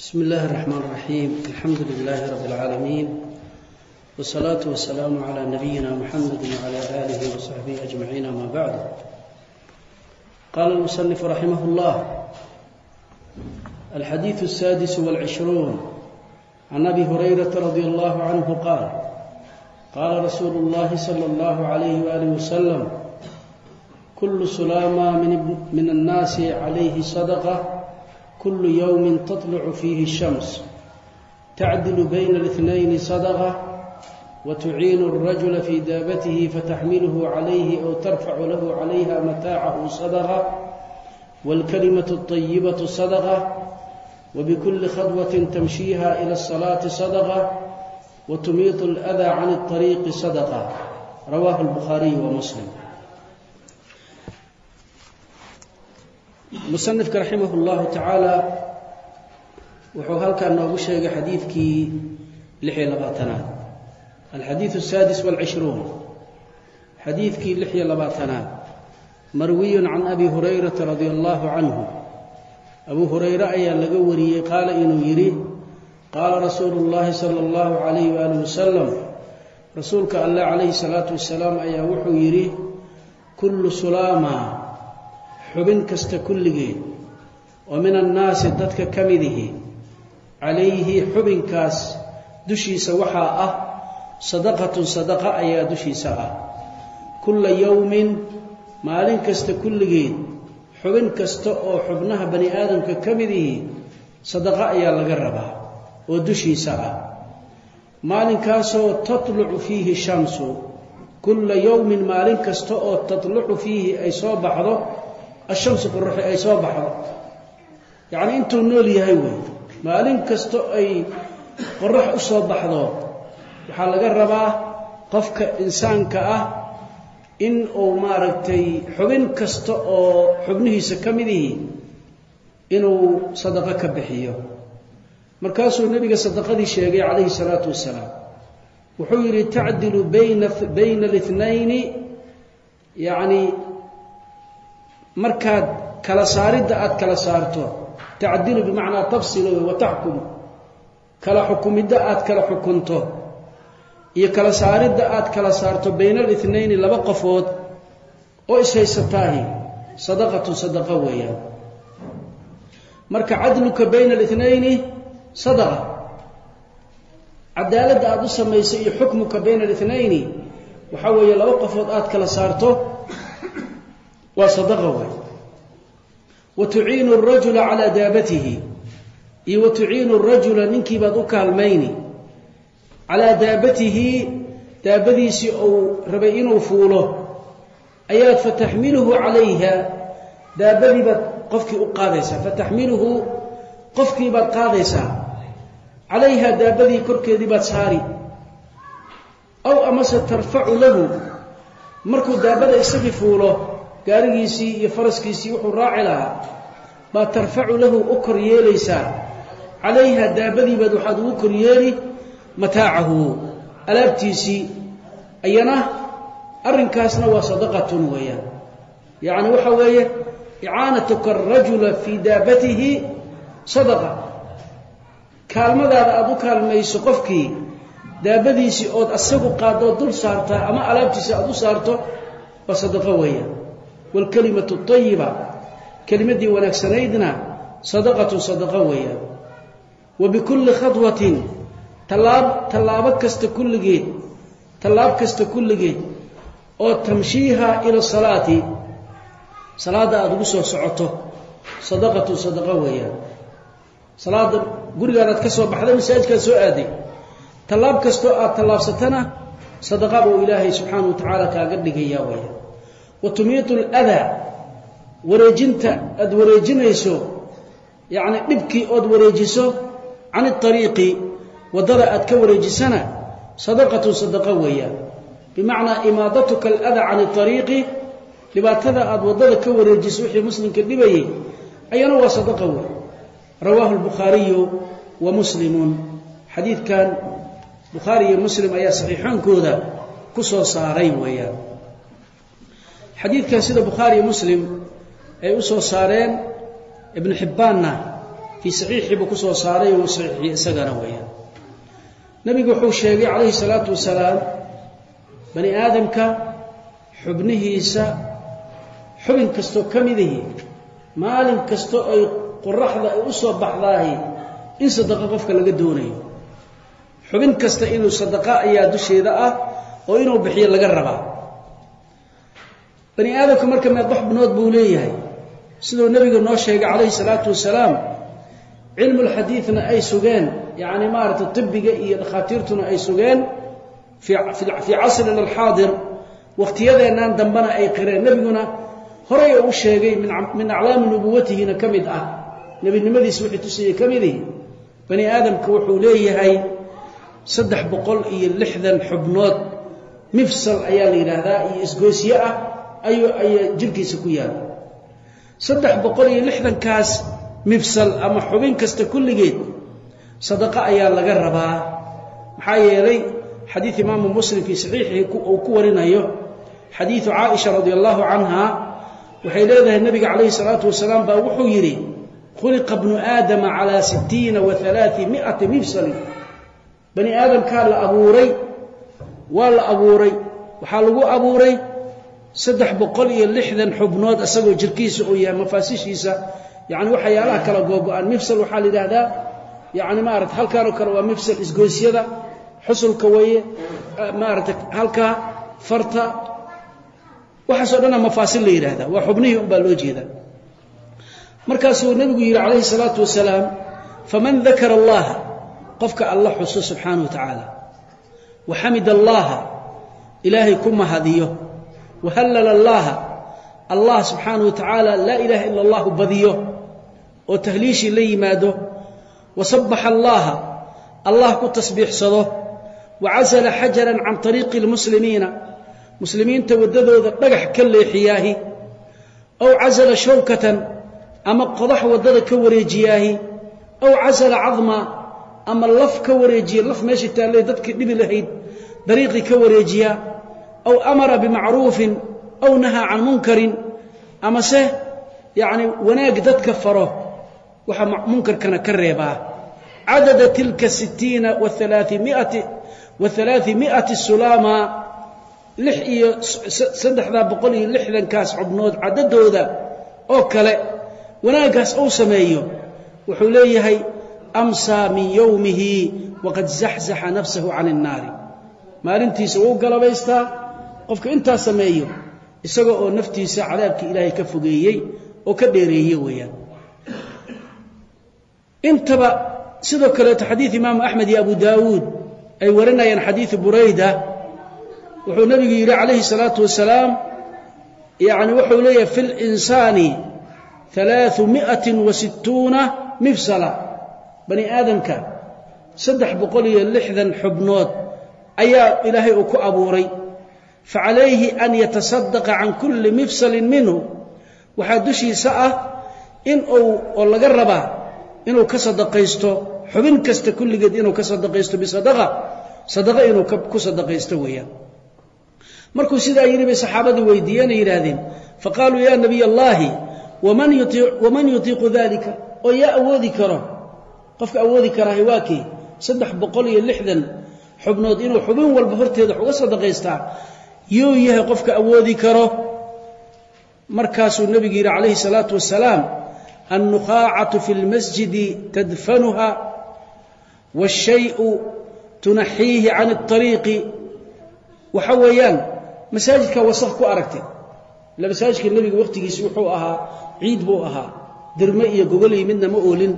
بسم الله الرحمن الرحيم الحمد لله رب العالمين والصلاة والسلام على نبينا محمد وعلى آله وصحبه أجمعين ما بعد قال المصنف رحمه الله الحديث السادس والعشرون عن أبي هريرة رضي الله عنه قال قال رسول الله صلى الله عليه وآله وسلم كل سلامة من, من الناس عليه صدقة كل يوم تطلع فيه الشمس تعدل بين الاثنين صدقة وتعين الرجل في دابته فتحمله عليه أو ترفع له عليها متاعه صدقة والكلمة الطيبة صدقة وبكل خطوة تمشيها إلى الصلاة صدقة وتميط الأذى عن الطريق صدقة رواه البخاري ومسلم musanifka raximah اllahu tacaala wuxuu halkan noogu sheegay xadiidkii lix iyo labaatanaad alxadiidu asaadis wاlcishruun xadiidkii lix iyo labaatanaad marwiyun can abi hurayrata radi allahu canhu abuu hurayre ayaa laga wariyey qaala inuu yidhi qaala rasuulu اllahi salى اllahu alayh waalih wasalam rasuulka allah calayhi salaatu wasalaam ayaa wuxuu yidhi kullu sulaama xubin kasta kulligeed oo min annaasi dadka ka midihi calayhi xubinkaas dushiisa waxaa ah sadaqatun sadaqa ayaa dushiisa ah. Kulla yowmin maalin kasta kulligeed xubin kasta oo xubnaha bani aadamka ka midihi sadaqa ayaa laga rabaa oo dushiisa ah. Maalinkaasoo tatlucu fiihi shamsu kulla yowmin maalin kasta oo tatlucu fiihi ay soo baxdo ashamsu qoraxi ay soo baxdo yacnii intuu nool yahay wey maalin kasto ay qorax u soo baxdo waxaa laga rabaa qofka insaanka ah in uu maaragtay xubin kasta oo xubnihiisa ka midihii inuu sadaqo ka bixiyo. Markaasuu nebiga sadaqadii sheegay calayhi salaatu wasalaam. Wuxuu yidhi tacdilu bayna bayna markaad kala saaridda aad kala saarto tacdilu bimacnaa tafsilu wa taxkum kala xukumidda aad kala xukunto iyo kala saaridda aad kala saarto bayna alithnayni laba qofood oo ishaysataahi sadaqatu sadaqa weeyaan. Marka cadluka bayna alithnayni sadaqa. Cadaaladda aada u samaysay iyo xukmuka bayna alithnayni waxaa weeye laba qofood aad kala saarto waa sadaqa waay wa tuciinu arajula calaa daabatihi. Iyo wa tuciinu arajula ninkii baad u kaalmayni. Calaa daabatihi daabadiisii uu rabay inuu fuulo. Ayaad fataxmiluhu calayha. Daabadii baad qofkii u qaadaysaa. Fataxmiluhu qofkii baad qaadaysaa. Calayha daabadii korkeedii baad saari. Aw amase tarfacu lahu. Markuu daabada isagii fuulo gaarigiisii iyo faraskiisii wuxuu raaci lahaa baad tarfacu lahu u kor yeelaysaa? Calayha daabadiibaad waxaad ugu kor yeeli mataacahu. Alaabtiisii ayana arrinkaasna waa sadaqatun weeyaan. Yacni waxa weeye icaanatuka arajula fii daabatihi sadaqa. Kaalmadaada aada u kaalmayso qofkii daabadiisii ood asagu qaadoo dul saartaa ama alaabtiisi aada u saarto waa sadaqo weeyaan waalkalimatu ayiba kelimaddii wanaagsanaydna sadaqatu sadaqo weeyaan wa bikulli khadwatin tallaab tallaabo kasta kulligeed tallaab kasta kulligeed oo tamshiiha ila salaati salaadda aada ugu soo socoto sadaqatu sadaqo weeyaan salaadda gurigaadaad ka soo baxday masaajidkaad soo aaday tallaab kastoo aad tallaabsatana sadaqa buu ilaahay subxaana wa tacaala kaaga dhigayaa weeyaan wa tumiitu aladaa wareejinta aada wareejinayso yacni dhibkii ood wareejiso can iariiqi waddada aad ka wareejisana sadaqatun sadaqa weeyaan bimacnaa imaadatuka aladaa can iariiqi dhibaatada aad waddada ka wareejiso wixii muslimka dhibayay ayana waa sadaqa wey rawaahu albukhaariyu wa muslimun. Xadiidkan bukhaari iyo muslim ayaa saxiixoonkooda ku soo saaray weeyaan xadiidkan sida bukhaari iyo muslim ay u soo saareen ibnu xibbaanna fii saxiixii buu ku soo saaray uu saxiixiyey isagana weeyaan. Nebigu wuxuu sheegay calayhi salaatu wasalaam bani aadamka xubnihiisa xubin kastoo ka midihii maalin kastoo ay qoraxda ay u soo baxdaahi in sadaqo qofka laga doonayo. Xubin kasta inuu sadaqa ayaa dusheeda ah oo inuu bixiyo laga rabaa bani aadamku marka meeqa xubnood buu leeyahay. Siduu nebigu noo sheegay calayhi salaatu wasalaam cilmulxadiidna ay sugeen. Yacni maaragtay tibiga iyo dhakhaatiirtuna ay sugeen fii casrina alxaadir. Wakhtiyadeennan dambena ay qireen. Nebiguna horay u sheegay min aclaami nubuwatihina ka mid ah. Nebinimadiisa wixii tusayey ka midihi bani aadamka wuxuu leeyahay saddex boqol iyo lixdan xubnood. Mifsal ayaa la yidhaahdaa iyo isgoosye ah ayuu ayaa jirhkiisa ku yaalla saddex boqol iyo lixdankaas mifsal ama xubin kasta kulligeed sadaqo ayaa laga rabaa. Maxaa yeelay xadiid imaamu muslim fii saxiixihi uu ku warinayo xadiidu caaisha radi allahu canha waxay leedahay nebiga calayhi salaatu wasalaam baa wuxuu yidhi khuliqa bnu aadama calaa sittiina wa alaai miati mifsalin bani aadamkaa la abuuray waa la abuuray waxaa lagu abuuray saddex boqol iyo lixdan xubnood isagoo jirkiisa uu yahay mafaasishiisa. Yani waxyaalaha kala googo-aan. Mifsal waxaa la yidhaahdaa yani maarata halkaanoo kale waa mifsal isgoosyada. Xusulka weeye maarata halkaa farta. Waxaasoo dhana mafaasil la yidhahda waa xubnihii un baa loo jeeda markaasuu nebigu yidhi calayhi salaatu wasalaam faman dakara allaha qofka alla xuso subxaanahu wa tacaala. Wa xamida allaha ilaahay ku mahadiyo wa hallala allaha allah subxaanahu wa tacaala laa ilaaha ila allahu badiyo oo tahliishii la yimaado wa sabbaxa allaha allah ku tasbiixsado wa casala xajaran can طariiqi اlmuslimiina muslimiinta waddadooda dhagax ka leexiyaahi aw casala shawkatan ama qodax waddada ka wareejiyaahi aw casala cadma ama laf ka wareejiya laf meesha taallay dadkii dhibi lahayd dariiqii ka wareejiya aw amara bimacruufin aw nahaa can munkarin amase yacni wanaag dadka faro waxa munkarkana ka reebaa cadada tilka sittiina waalaamiati wa halaai mi'ati sulaama lix iyo saddexdaa boqol iyo lixdankaas xubnood caddadooda oo kale wanaaggaas uu sameeyo wuxuu leeyahay amsaa min yowmihi waqad zaxzaxa nafsahu can innaari maalintiisa wuu galabaystaa qofka intaa sameeyo isaga oo naftiisa cadaabkii ilaahay ka fogeeyey oo ka dheereeye weeyaan. Intaba sidoo kaleeto xadiid imaamu axmed iyo abu daawuud ay warinayaan xadiidu burayda wuxuu nebigu yidhi calayhi salaatu wasalaam yacni wuxuu leeyahay fi linsaani alaau mi'atin wa sittuuna mifsala. Bani aadamka saddex boqol iyo lixdan xubnood ayaa ilaahay uu ku abuuray facalayhi an yatasadaqa can kulli mifsalin minhu waxaa dushiisa ah in uu oo laga rabaa inuu ka sadaqaysto xubin kasta kulligeed inuu ka sadaqaysto bisadaqa sadaqa inuu ku sadaqaysto weeyaan. Markuu sidaa yidhi bay saxaabadii weydiiyeenay yidhaahdeen faqaaluu yaa nabiy allaahi waman yutiiqu dalika oo yaa awoodi karo qofka awoodi karaahay waa kii saddex boqol iyo lixdan xubnood inuu xubin walba horteeda wax uga sadaqaystaa yuu yahay qofka awoodi karo. Markaasuu nebigu yidhi calayhi salaatu wasalaam annuqaacatu fi lmasjidi tadfanuha waashayu tunaxiihi can اطariiqi waxa weeyaan masaajidka wasakh ku aragtay. Ila masaajidka nebiga wakhtigiisa wuxuu ahaa ciid buu ahaa. Dirme iyo gogolii midna ma oolin.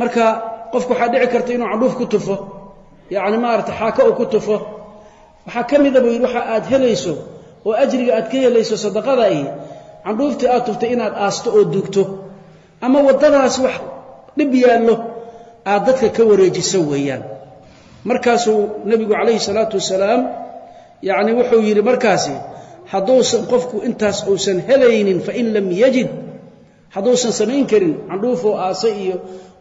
Marka qofku waxaa dhici karta inuu candhuuf ku tufo. Yacni maarata xaaka u ku tufo waxaa ka mida buu yidhi waxa aad helayso oo ajriga aad ka helayso sadaqada ahi candhuuftii aad tuftay inaad aasto oo duugto. Ama waddadaas wax dhib yaallo aad dadka ka wareejiso weeyaan. Markaasuu nebigu calayhi salaatu wasalaam yacni wuxuu yidhi markaasi hadduusan qofku intaas uusan helaynin fain lam yajid hadduusan samayn karin candhuufoo aase iyo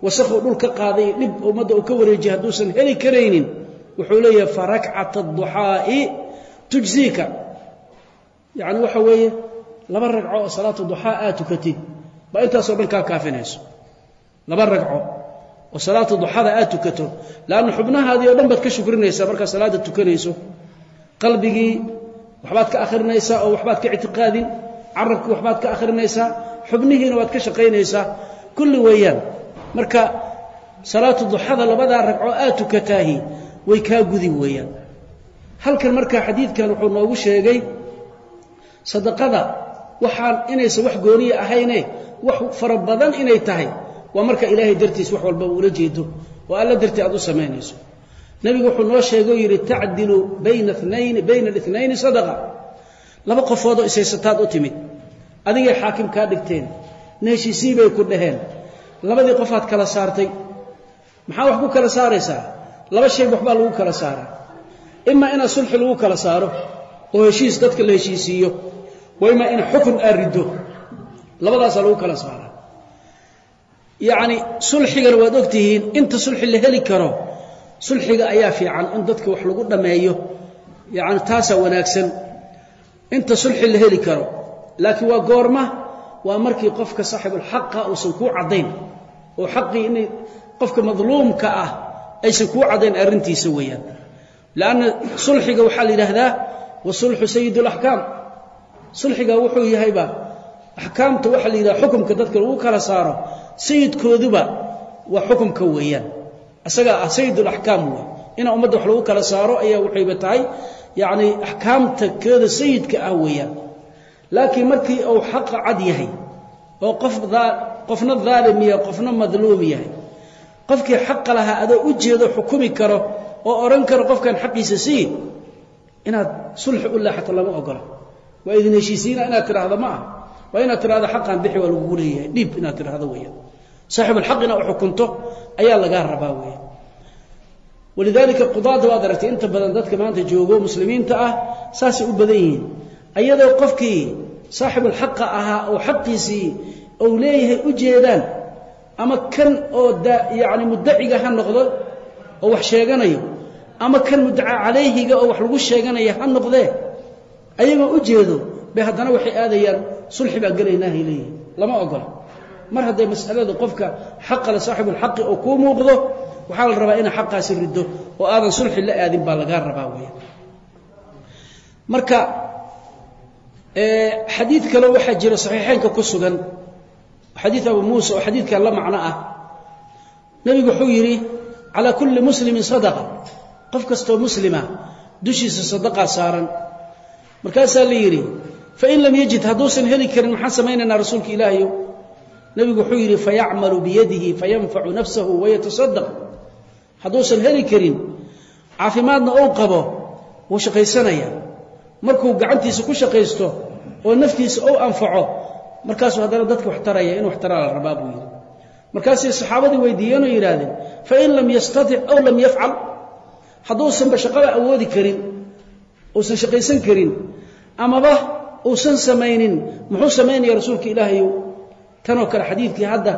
wasakhuu dhul ka qaaday iyo dhib ummadda uu ka wareejiya hadduusan heli karaynin wuxuu leeyahay farakcat adduxaa'i tujziika. Yacni waxa weeye laba ragco oo salaatu duxaa aad tukatid baa intaasoo dhan kaa kaafinayso. Laba ragco oo salaata duxada aad tukato laanna xubnahaadii oo dhan baad ka shukrinaysaa markaad salaada tukanayso. Qalbigii waxbaad ka akhrinaysaa oo waxbaad ka ictiqaadin carabkii waxbaad ka akhrinaysaa xubnihiina waad ka shaqaynaysaa. Kulli weeyaan marka salaatu duxada labadaa ragco aad tukataahi way kaa gudi weeyaan. Halkan markaa xadiidkan wuxuu noogu sheegay sadaqada waxaan inaysan wax gooniya ahayne wax fara badan inay tahay. Waa marka ilaahay dartiis wax walba ula jeedo. Oo alla dartii aad u samaynayso. Nebigu wuxuu noo sheegay oo yidhi tacdilu bayna nayn bayna اinayni sadaqa. Laba qofoodoo isaysataad u timid. Adigay xaakim kaa dhigteen. Neeshisii bay ku dhaheen. Labadii qofaad kala saartay. Maxaa wax ku kala saaraysaa? Laba shay waxbaa lagu kala saaraa. Imaa inaad sulxi lagu kala saaro oo heshiis dadka la heshiisiiyo wa imaa in xukun aad riddo. Labadaasaa lagu kala saaraa. Yacni sulxigana waad og tihiin inta sulxi la heli karo sulxiga ayaa fiican in dadka wax lagu dhammeeyo yacni taasaa wanaagsan. Inta sulxi la heli karo laakiin waa goorma waa markii qofka saaxibulxaqa uusan kuu caddayn oo xaqii inay qofka madluumka ah aysan kuu caddayn arrintiisa weeyaan. Lanna sulxiga waxaa la yidhaahdaa wasulxu sayid اlaxkaam sulxiga wuxuu yahayba axkaamta waxaa la yidhaha xukumka dadka lagu kala saaro sayidkooduba waa xukumka weeyaan. Isagaa ah sayid اlaxkaam wey inaa ummadda wax lagu kala saaro ayaa waxayba tahay yacni axkaamta keeda sayidka ah weeyaan. Laakiin markii uu xaqa cad yahay oo qof qofna daalim yahay qofna madluum yahay qofkii xaqa lahaa adoo u jeedo xukumi karo oo odhan karo qofkan xaqiisa sii inaad sulxi u leexato lama ogola. Waa idin heshiisiina inaad tidhaahdo ma ah waa inaad tidhahdo xaqan bixi waa lagugu leeyahay. Dhiib inaad tidhaahdo weeyaan. Saaxibulxaq inaad xukunto ayaa lagaa rabaa weeyaan. Walidaalika qudaadda waad aragtay inta badan dadka maanta joogo muslimiinta ah saasay u badan yihiin. Ayadoo qofkii saaxibulxaqa ahaa oo xaqiisii ou leeyahay u jeedaan ama kan oo yacni muddaciga ha noqdo oo wax sheeganayo ama kan muddaca calayhiga oo wax lagu sheeganaya ha noqdee ayagoo u jeedo bay haddana waxay aadayaan sulxi baa gelaynahay leeyihiin lama ogola. Mar hadday mas'alada qofka xaqale saaxibulxaqi oo kuu muuqdo waxaa la rabaa inaa xaqaasi riddo oo aadan sulxi la aadin baa lagaa rabaa weya marka xadiid kale waxaa jira saxiixeynka ku sugan xadiid abu muusa oo xadiidkan la macno ah. Nebigu wuxuu yidhi calaa kulli muslimin sadaqa. Qof kastoo muslima dushiisa sadaqaa saaran. Markaasaa la yidhi fain lam yajid hadduusan heli karin maxaan samaynaynaa rasuulka ilaahayo nebigu wuxuu yidhi fayacmalu biyadihi fayanfacu nafsahu wayatasadaq hadduusan heli karin caafimaadna uu qabo wuu markuu gacantiisa ku shaqaysto oo naftiisa uu anfaco markaasuu haddana dadka wax taraya in wax taraa la rabaa buu yidhi. Markaasay saxaabadii weydiiyeen oo yidhaahdeen fain lam yastatic aw lam yafcal hadduusanba shaqada awoodi karin uusan shaqaysan karin amaba uusan samaynin muxuu samaynaya rasuulka ilaahayow tanoo kale xadiidkii hadda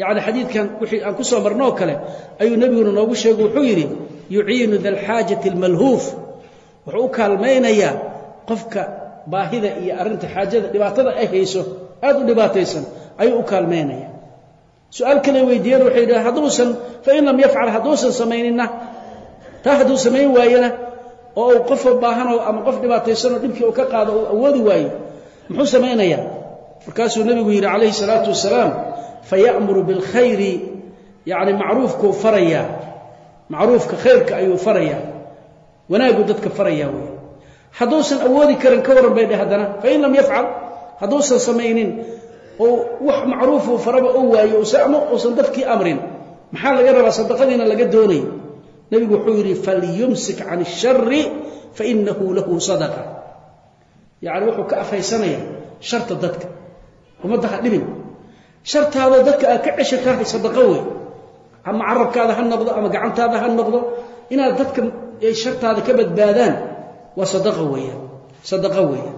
yani xadiidkan wixii aan ku soo marnoo kale ayuu nebiguna noogu sheegu wuxuu yidhi yuciinu da alxaajati almalhuuf wuxuu u kaalmaynayaa qofka baahida iyo arrinta xaajada dhibaatada ay hayso aad u dhibaataysan ayuu u kaalmaynaya su'aal kale weydiiyeen waxay yidhaha hadduusan fain lam yafcal hadduusan samayninna. Taa hadduu samayn waayena oo uu qof baahanoo ama qof dhibaataysanoo dhibkii uu ka qaado uu awoodi waayo muxuu samaynayaa? Markaasuu nebigu yidhi calayhi salaatu wasalaam faya'muru bilkhayri yacni macruufkuu farayaa. Macruufka khayrka ayuu farayaa. Wanaaguu dadka farayaa wey hadduusan awoodi karin ka warran bay dheh haddana fain lam yafcal hadduusan samaynin oo wax macruufuu faraba oo waayo ama uusan dadkii amrin maxaa laga rabaa sadaqadiina laga doonay? Nebigu wuxuu yidhi falyumsik can الshari fainahu lahu sadaqa. Yacni wuxuu ka afhaysanaya sharta dadka ummadda ha dhibin. Shartaadoo dadka aad ka cesha tahay sadaqo wey ama carabkaada ha noqdo ama gacantaada ha noqdo inaad dadka ay shartaada ka badbaadaan waa sadaqa weeyaan sadaqa weeyaan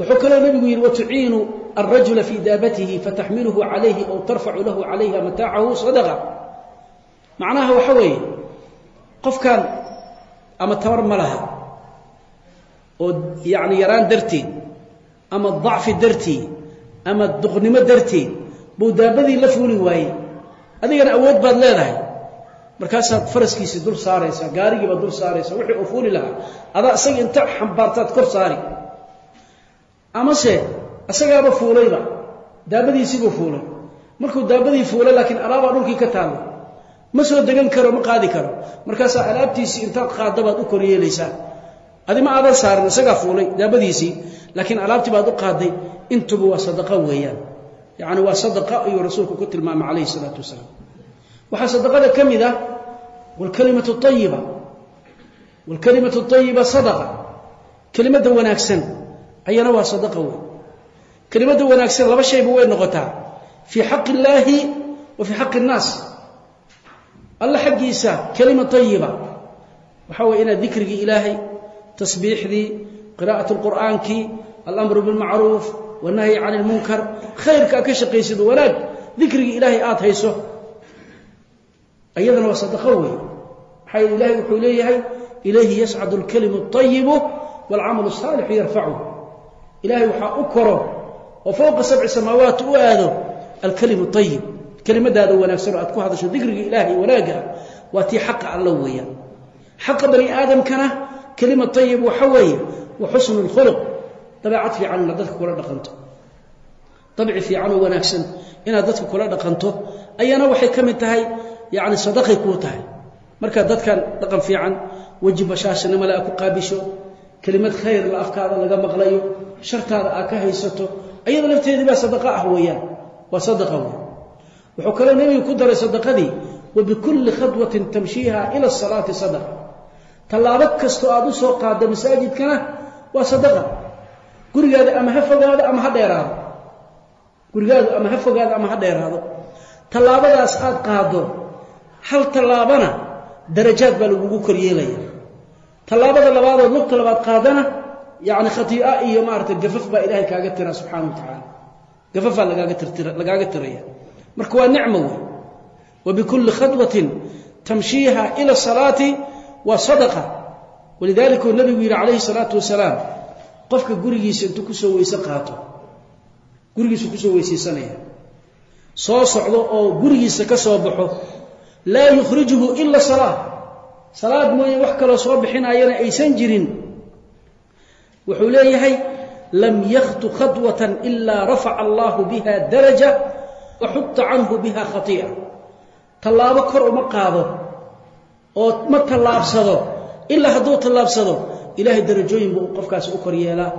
wuxuu kaloo nebigu yidhi watuciinu alrajula fii daabatihi fataxmiluhu calayhi aw tarfacu lahu calayha mataacahu sadaqa. Macnaha waxa weeye qofkan ama tabar ma laha oo yacni yaraan darteed ama dacfi darteed ama duqnimo darteed buu daabadii la fuuli waayey. Adigana awood baad leedahay. Markaasaad faraskiisii dul saaraysaa gaarigiibaad dul saaraysaa wixii uu fuuli lahaa adaa isaga inta xambaartaad kor saari amase isagaaba fuulayba. Daabadiisiibuu fuulay. Markuu daabadii fuulay laakiin alaabaa dhulkii ka taalla ma soo degan karo ma qaadi karo. Markaasaa alaabtiisii intaad qaaddabaad u kor yeelaysaa adi ma aadan saarin isagaa fuulay daabadiisii. Laakiin alaabtii baad u qaaday intuba waa sadaqa weeyaan. Yacni waa sadaqa ayuu rasuulku ku tilmaamay calayhi isalaatu wasalaam. Waxaa sadaqada ka mid ah waalkalimatu ayiba waalkalimatu ayiba sadaqa. Kelimadda wanaagsan ayana waa sadaqa wey kelimadda wanaagsan laba shayba way noqotaa fii xaqi illaahi wa fii xaqi innaas alla xaggiisa kelima ayiba waxaa weye inaad dikrigii ilaahay tasbiixdii qiraa'at lqur'aankii alamru bilmacruuf wanahyi cani lmunkar khayrkaa ka shaqaysid wanaag dikrigii ilaahay aada hayso ayadana waa sadaqo wey maxaa yeel ilahay wuxuu leeyahay ilayhi yascadu alkalimu اطayibu wاlcamalu الsaalixu yarfacu ilaahay waxaa u koro oo fowqa sabci samaawaat u aado alkalimu ayib kelimadaada wanaagsan oo aad ku hadasho dikriga ilaahay wanaagaah waa tii xaqa alla weeyaan. Xaqa bani aadamkana kelima ayib waxa weeye wa xusnu lkhuluq dabeecad fiican inaad dadka kula dhaqanto. Dabci fiican oo wanaagsan inaad dadka kula dhaqanto ayaana waxay ka mid tahay yacni sadaqay kuu tahay. Markaad dadkan dhaqan fiican weji bashaashanimo a ku qaabisho kelimad khayr la afkaada laga maqlayo shartaada aad ka haysato ayada lafteedii baa sadaqa ah weeyaan. Waa sadaqa wey wuxuu kaloo nebigu ku daray sadaqadii wa bikulli khadwatin tamshiiha ila asalaati sadaqa tallaabo kastoo aad u soo qaaddo masaajidkana waa sadaqa. Gurigaada ama ha fogaado ama ha dheeraado. Gurigaadu ama ha fogaado ama ha dheeraado. Tallaabadaas aad qaaddo hal tallaabana darajaad baa lagugu kor yeelaya tallaabada labaadood lugta labaad qaadana yacni khatii'a iyo maarata gafaf baa ilaahay kaaga tiraa subxaana wa tacaala gafafaa lagaaga tiraya marka waa nicmo wey wa bikulli khadwatin tamshiiha ila salaati waa sadaqa. Walidaalika uu nabigu yidhi calayhi salaatu wasalaam qofka gurigiisa intuu ku soo weyse qaato. Gurigiisu ku soo weysaysanaya soo socdo oo gurigiisa ka soo baxo laa yukhrijuhu ila salaa salaad mooye wax kaloo soo bixinayana aysan jirin wuxuu leeyahay lam yakhtu khadwatan ilaa rafaca allahu biha daraja wa canhu biha khatii'a tallaabo kor uma qaado oo ma tallaabsado ilaa hadduu tallaabsado ilaahay darajooyin buu qofkaasi u kor yeelaa.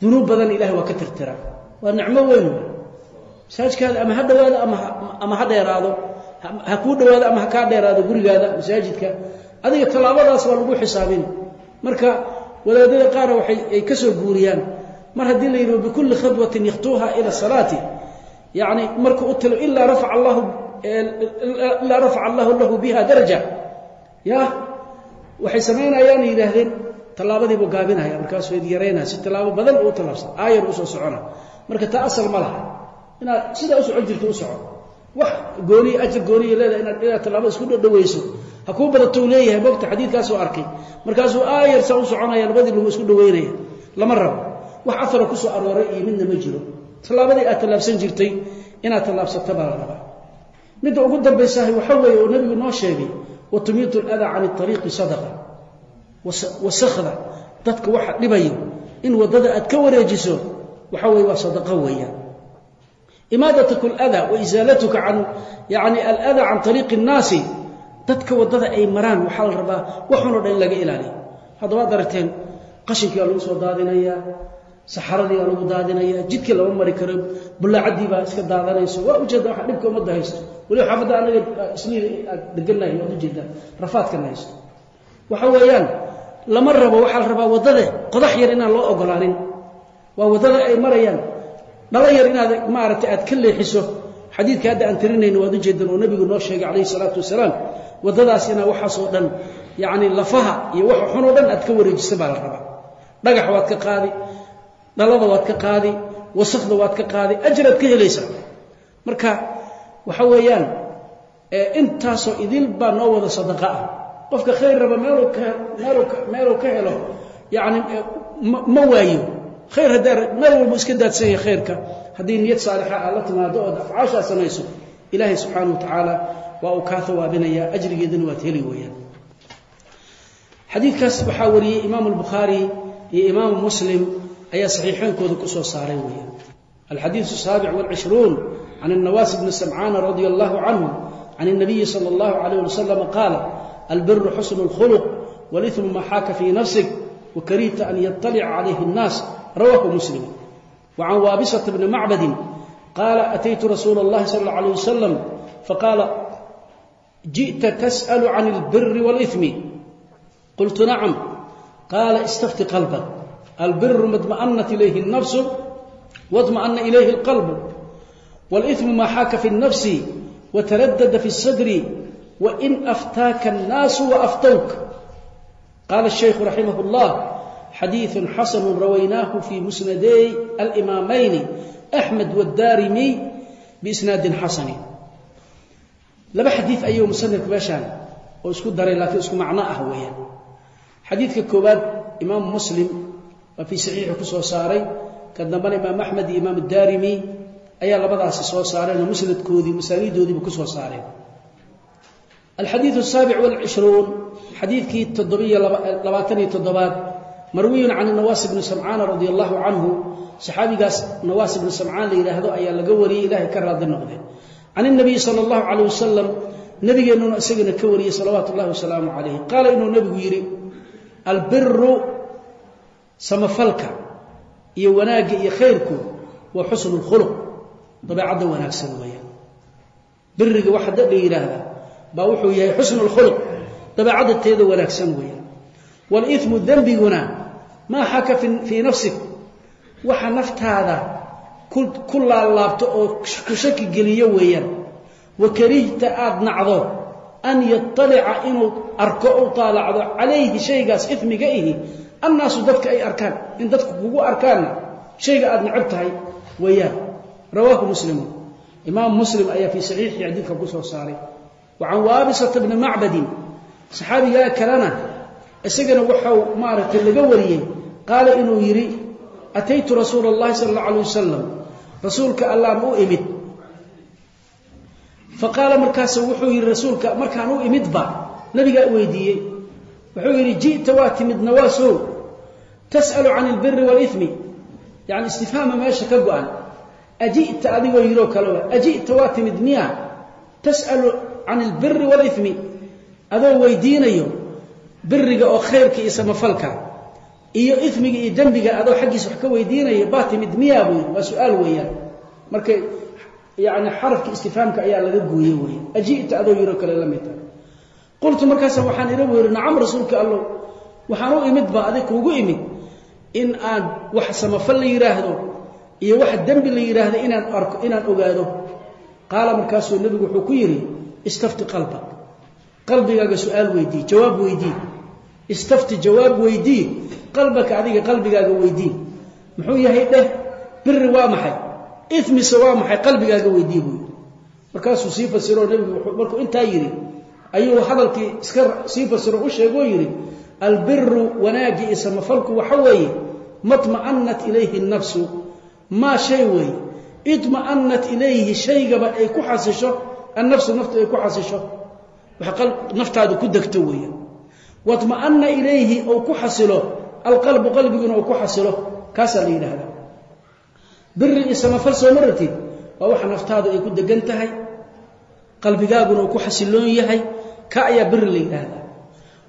Dunuub badan ilahay waa ka tirtiraa. Waa nicmo weyn. Masaajidkaada ama ha dhowaado ama ha dheeraado ha kuu dhowaado ama ha kaa dheeraado gurigaada masaajidka. Adiga tallaabadaas waa lagu xisaabin. Marka wadaadada qaara waxay ay ka soo guuriyaan. Mar haddii la yidhi bikulli khadwatin yakhtuuha ila salaati. Yacni markuu u talo ilaa rafaca allahu lahu biha daraja. Ya waxay samaynayaan yidhaahdeen. Tallaabadiibuu gaabinaya markaasuu id yaraynaya si tallaabo badan uu tallaabsan aayar u soo socona. Marka taa asal ma laha. Inaad sidaa u socon jirto u soco wax gooniya ajar gooniya leedahay inaad tallaabada isku dhadhawayso ha kuu badatou leeyahay mogta xadiidkaasoo arkay. Markaasuu aayar saa u soconaya labadii lagu isku dhaweynaya lama rabo. Wax afara ku soo arooray iyo midna ma jiro. Tallaabadii aad tallaabsan jirtay inaad tallaabsato baa la rabaa. Midda ugu dambaysahay waxa weeye oo nebigu noo sheegay wa tumiitu aladaa can ariiqi sadaqa. Wasakda dadka waxa dhibayo in waddada aad ka wareejiso waxa weye waa sadaqo weeyaan. Imaadatka aladaa wa isaalatuka can yani aladaa can ariiqi اnnaasi dadka waddada ay maraan waxaa la rabaa waxunoo dhan laga ilaaliyo haddaba darteen qashinkii baa lagu soo daadinayaa saxaradii baa lagu daadinaya jidkii lama mari karo bullaacadii baa iska daadanayso. Waa ujeeda waa dhibka ummadda haysto waliba xaafadda anaga isniil aad degannahay waad u jeedaa rafaadkana haysto. Waxa weeyaan lama rabo waxaa la rabaa waddada qodax yar inaan loo ogolaanin. Waa waddada ay marayaan dhalo yar inaad maaragtay aad ka leexiso. Xadiidka hadda aan tirinayno waad ujeedan oo nebigu noo sheegay calayhi salaatu wasalaam waddadaas inaa waxaasoo dhan yacni lafaha iyo waxa xunoo dhan aad ka wareejisa baa la rabaa. Dhagax waad ka qaadi dhalada waad ka qaadi wasakda waad ka qaadi ajraad ka helaysaa marka waxa weeyaan intaasoo idil baa noo wada sadaqa ah. Qofka khayr raba meeluu ka helo yacni ma waayo. Khayr haddaa meel walbu iska daadsan yahay khayrka. Haddii niyad saalixa aad la timaado ood afcaashaa samayso ilaahay subxaana wa tacaala waa uu kaa hawaabinayaa ajrigeedana waad heli weeyaan xadiidkaas waxaa wariyey imaamu albukhaari iyo imaamu muslim ayaa saxiixooyinkooda ku soo saaray weeyaan alxadiidu asaabic walcishruun can الnawaas bni samcaana radia allahu canhu can الnabiyi salى اllahu alayh ali wasalam qaala albiru xusnu اlkhuluq wاlإثmu ma xaaka fii nafsik wakarihta an yaطalica calayhi الnaas rawahu muslim وcan waabisةa bni macbadi qaala ataytu rasuula اllahi sal اlه alيه wasalam faqaala jiئta tasأl can اlbiri wاlإثmi qultu nacam qaala istafti qalbak albiru madma'anat ilayhi الnafsu واطمأن إليه القلب والإثم ما حاك في النفس وتردد في الصدر وإن أفتاك الناس وأفتوك قال الشيخ رحمه الله حديث حسن رويناه في مسندي الإمامين laba xadii ayuu musanifku meeshaan oo isku daray laakiin isku macno ah weeyaan. Xadiidka koowaad imaamu muslim waa fii saxiixi ku soo saaray. Ka dambana imaam axmed iyo imaam daarimi ayaa labadaasi soo saareenoo musnadkoodii masaaniidoodiibu ku soo saareen. Alxadiiu asaabic walcishruun xadiidkii toddobiyo labaataniyo toddobaad marwiyun can nawaas ibni samcaana radia allahu canhu saxaabigaas nawaas ibni samcaan la yidhaahdo ayaa laga wariyey ilaahay ka raadi noqdee can اnabiyi sala اllahu calayh wasalam nabigeennuna isagana ka wariyey salawaatu اllahi wasalaamu calayh qaala inuu nebigu yidhi albiru samafalka iyo wanaagga iyo khayrku waa xusnu اlkhuluq dabeecadda wanaagsan weeyaan biriga waxa da la yidhaahdaa baa wuxuu yahay xusnu اlkhuluq dabeecadda teeda wanaagsan weeyaan wاlإثmu dembiguna maa xaka fii nafsik waxa naftaada ku laalaabto oo ku shaki geliyo weeyaan wa karihta aad nacdo an yaطalica inuu arko u taalacdo calayhi shaygaas imiga ihi annaasu dadka ay arkaan in dadku kugu arkaanna shayga aad necab tahay weeyaan rawaahu muslimu imaam muslim ayaa fii saxiixi xadiidka ku soo saaray wa can waabisata bni macbadin saxaabigaa kalena isagana waxau maaragtay laga wariyey qaala inuu yidhi ataytu rasuula اllahi sala اllau alay wasalam rasuulka allaan u imid. Fa qaala markaasu wuxuu yihi rasuulka markaan u imidba nabigaa weydiiyey. Wuxuu yidhi ji'ta waa timid nawaasow tas'alu can ilbiri wاlimi yani istifhaama meesha ka go-an. Ajita adigoo yidhoo kaleba ajita waa timid miya tas'alu can ilbiri wاlimi adoo weydiinayo biriga oo khayrka iyo samafalka iyo ismiga iyo dembiga adoo xaggiisa wax ka weydiinaya baa timid miyaa yidhi waa su'aal weeyaan. Marka yani xarafka istifhaamka ayaa laga gooye weeyaan aji'ta adoo yidhoo kale la mid tahay qultu markaasa waxaan ila weyri nacam rasuulka allow waxaan u imid ba adig kuugu imid in aan wax samafal la yidhaahdo iyo wax dembi la yidhaahdo inaan arko inaan ogaado. Qaala markaasuu nebigu wuxuu ku yidhi istafti qalbak. Qalbigaaga su'aal weydii jawaab weydii istafti jawaab weydii qalbaka adiga qalbigaaga weydii muxuu yahay dheh? Biri waa maxay? Imise waa maxay? Qalbigaaga weydii buy markaasuu sii fasiro nabigu markuu intaa yidhi ayuu hadalkii iska sii fasiro u sheegoo yidhi albiru wanaagii iyo waxa weeye maطmaanat ilayhi nafsu. Maa shay weeye iطma'anat ilayhi shaygaba ay ku xasisho annafsu naftu ay ku xasisho. Wax naftaadu ku degto weeya wطma'ana ilayhi ou ku xasilo alqalbu qalbiguna uu ku xasilo kaasaa la yidhaahdaa. Biri iyo soo ma ratid waa waxa naftaadu ay ku degan tahay qalbigaaguna uu ku xasiloon yahay ka ayaa biri la yidhaahdaa.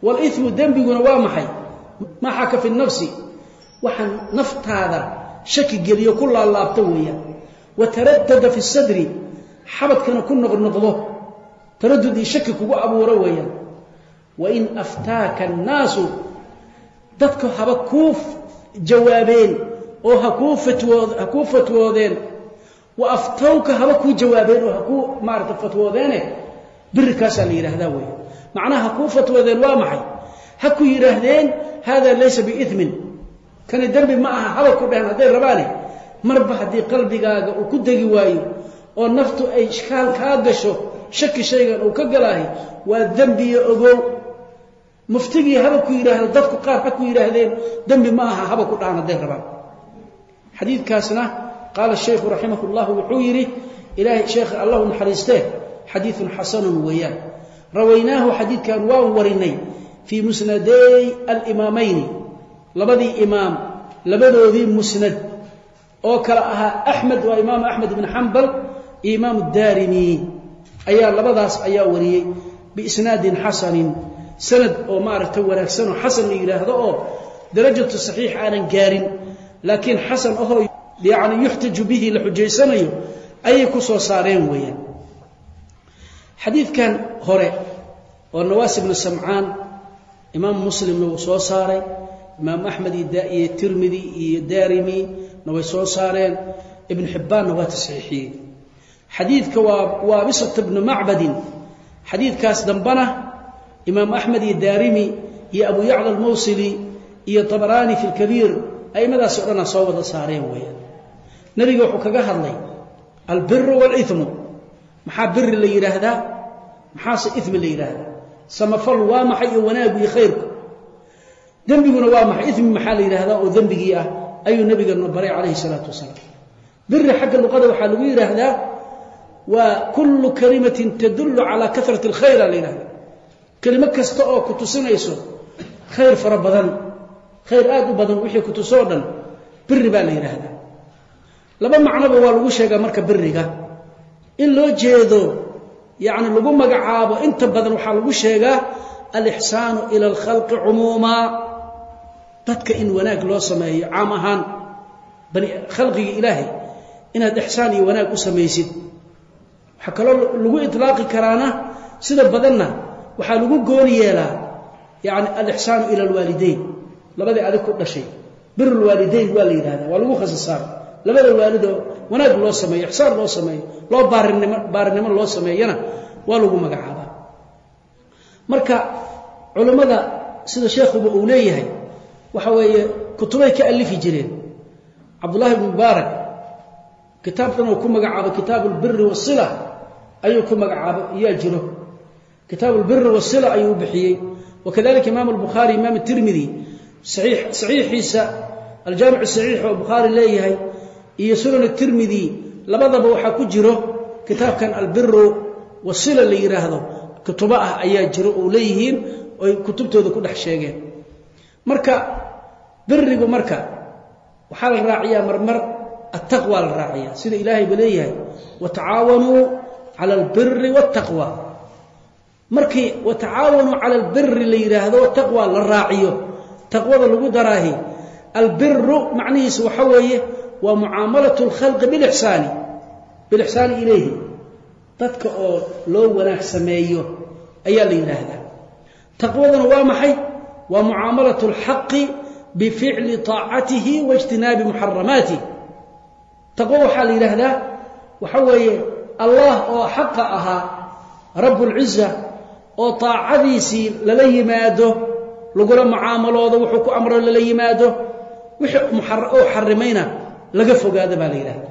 Walimu dembiguna waa maxay? Maa xaka fi nafsi? Waxaan naftaada shaki geliyo ku laablaabto weeyaan. Wa taradada fi sadri xabadkana ku noqnoqdo. Taraddud iyo shaki kugu abuuro weeyaan wain aftaaka الnaasu dadku haba kuu jawaabeen oo hakuu ha kuu fatwoodeen. Wa aftawka haba kuu jawaabeen oo hakuu maarata fatwoodeene birikaasaa la yidhaahdaa weya macnaha ha kuu fatwoodeen waa maxay? Ha ku yidhaahdeen hada laysa biimin kani dembi ma aha haba ku dheheen hadday rabaane marba haddii qalbigaaga uu ku degi waayo oo naftu ay ishkaal kaa gasho shaki shaygan uu ka galaahay waa dembiyo ogow muftigii haba ku yidhaahdo dadku qaar ha ku yidhaahdeen dembi ma aha haba ku dhahan hadday rabaan. Xadiidkaasna qaala shaykhu raximah اllah wuxuu yidhi ilaahay sheekha allahu naxariistee xadiiثun xasanun weeyaan. Rawaynaahu xadiidkan waan warinay fii musnaday alimaameyni labadii imaam labadoodii musnad. Oo kale ahaa axmed waa imaam axmed ibn xambal iyo imaam daarimi. Ayaa labadaas ayaa wariyey biisnaadin xasanin sanad oo maaragtay wanaagsan oo xasan la yidhaahdo oo darajatu saxiix aanan gaarin laakiin xasan ahoo yani yuxtaju bihi la xujaysanayo ayay ku soo saareen weeyaan. Xadiidkan hore oo nawaas ibnu samcaan imaam muslimna wuu soo saaray imaam axmed iyo tirmidi iyo daarimi na way soo saareen ibnu xibbaanna waa tasxiixiyey. Xadiidka waa waabisat bnu macbadin. Xadiidkaas dambana imaam axmed iyo daarimi iyo abu yacla almawsili iyo tabaraani fi lkabiir a'immadaas o soo wada saareen weeyaan. Nebiga wuxuu kaga hadlay albiru waalimu maxaa biri la yidhaahdaa? Maxaase imi la yidhaahdaa? Samafal waa maxay iyo wanaagu iyo khayrku? Dembiguna waa maxay? Imi maxaa la yidhaahdaa oo dembigii ah? Ayuu nebigana baray calayhi salaatu wasalaam. Biri xagga luqada waxaa lagu yidhaahdaa waa kullu kalimatin tadullu calaa karati alkhayra la yidhahda kelimo kasta oo ku tusinayso khayr fara badan khayr aad u badan wixii ku tusoo dhan biri baa la yidhaahdaa. Laba macnoba waa lagu sheegaa marka biriga in loo jeedo yacni lagu magacaabo inta badan waxaa lagu sheegaa alixsaanu ila alkhalqi cumuumaa dadka in wanaag loo sameeyo caam ahaan bani khalqiga ilaahay inaad ixsaan iyo wanaag u samaysid. Waxaa kaloo lagu ilaaqi karaana sida badanna waxaa lagu gooni yeelaa yani alixsaanu ila alwaalidayn. Labadii adig ku dhashay. Birulwaalidayn waa la yidhahda waa lagu khasisaar labada waalidoo wanaag loo sameeyo ixsaan loo sameeyo loo baarinimo loo sameeyana waa lagu magacaabaa. Marka culammada sida sheekhuba uu leeyahay waxa weeye kutubay ka alifi jireen. Cabdullahi ibn mubaarak kitaabkan uu ku magacaabo kitaabu albiri wasila ayuu ku magacaabo yaa jiro kitaabu albiri wasila ayuu bixiyey. Wakadalika imaam albukhaari imaam tirmidi saxiixiisa aljaamic saxiix oo bukhaari leeyahay iyo sunan tirmidi labadaba waxaa ku jiro kitaabkan albiru wasila la yidhaahdo kutubo ah ayaa jiro oo leeyihiin oy kutubtooda ku dhex sheegeen. Marka birigu marka waxaa la raaciyaa marmar attaqwa la raaciya sida ilaahay ba leeyahay watacaawanuu cala albiri waataqwa markii watacaawanuu cala albiri la yidhaahdo taqwa la raaciyo taqwada lagu daraahi albiru macnihiisu waxa weeye waa mucaamalat اlkhalqi bilixsaani bilixsaani ilayhi dadka oo loo wanaag sameeyo ayaa la yidhaahdaa taqwaduna waa maxay waa mucaamalat اlxaqi bificli طaacatihi waاjtinaabi muxaramaatih taqwo waxaa la yidhaahdaa waxa weeye allah oo xaqa ahaa rabb اlciza oo taacadiisii lala yimaado lagula mucaamaloodo wuxuu ku amro lala yimaado wixii oo xarimayna laga fogaada baa la yidhahda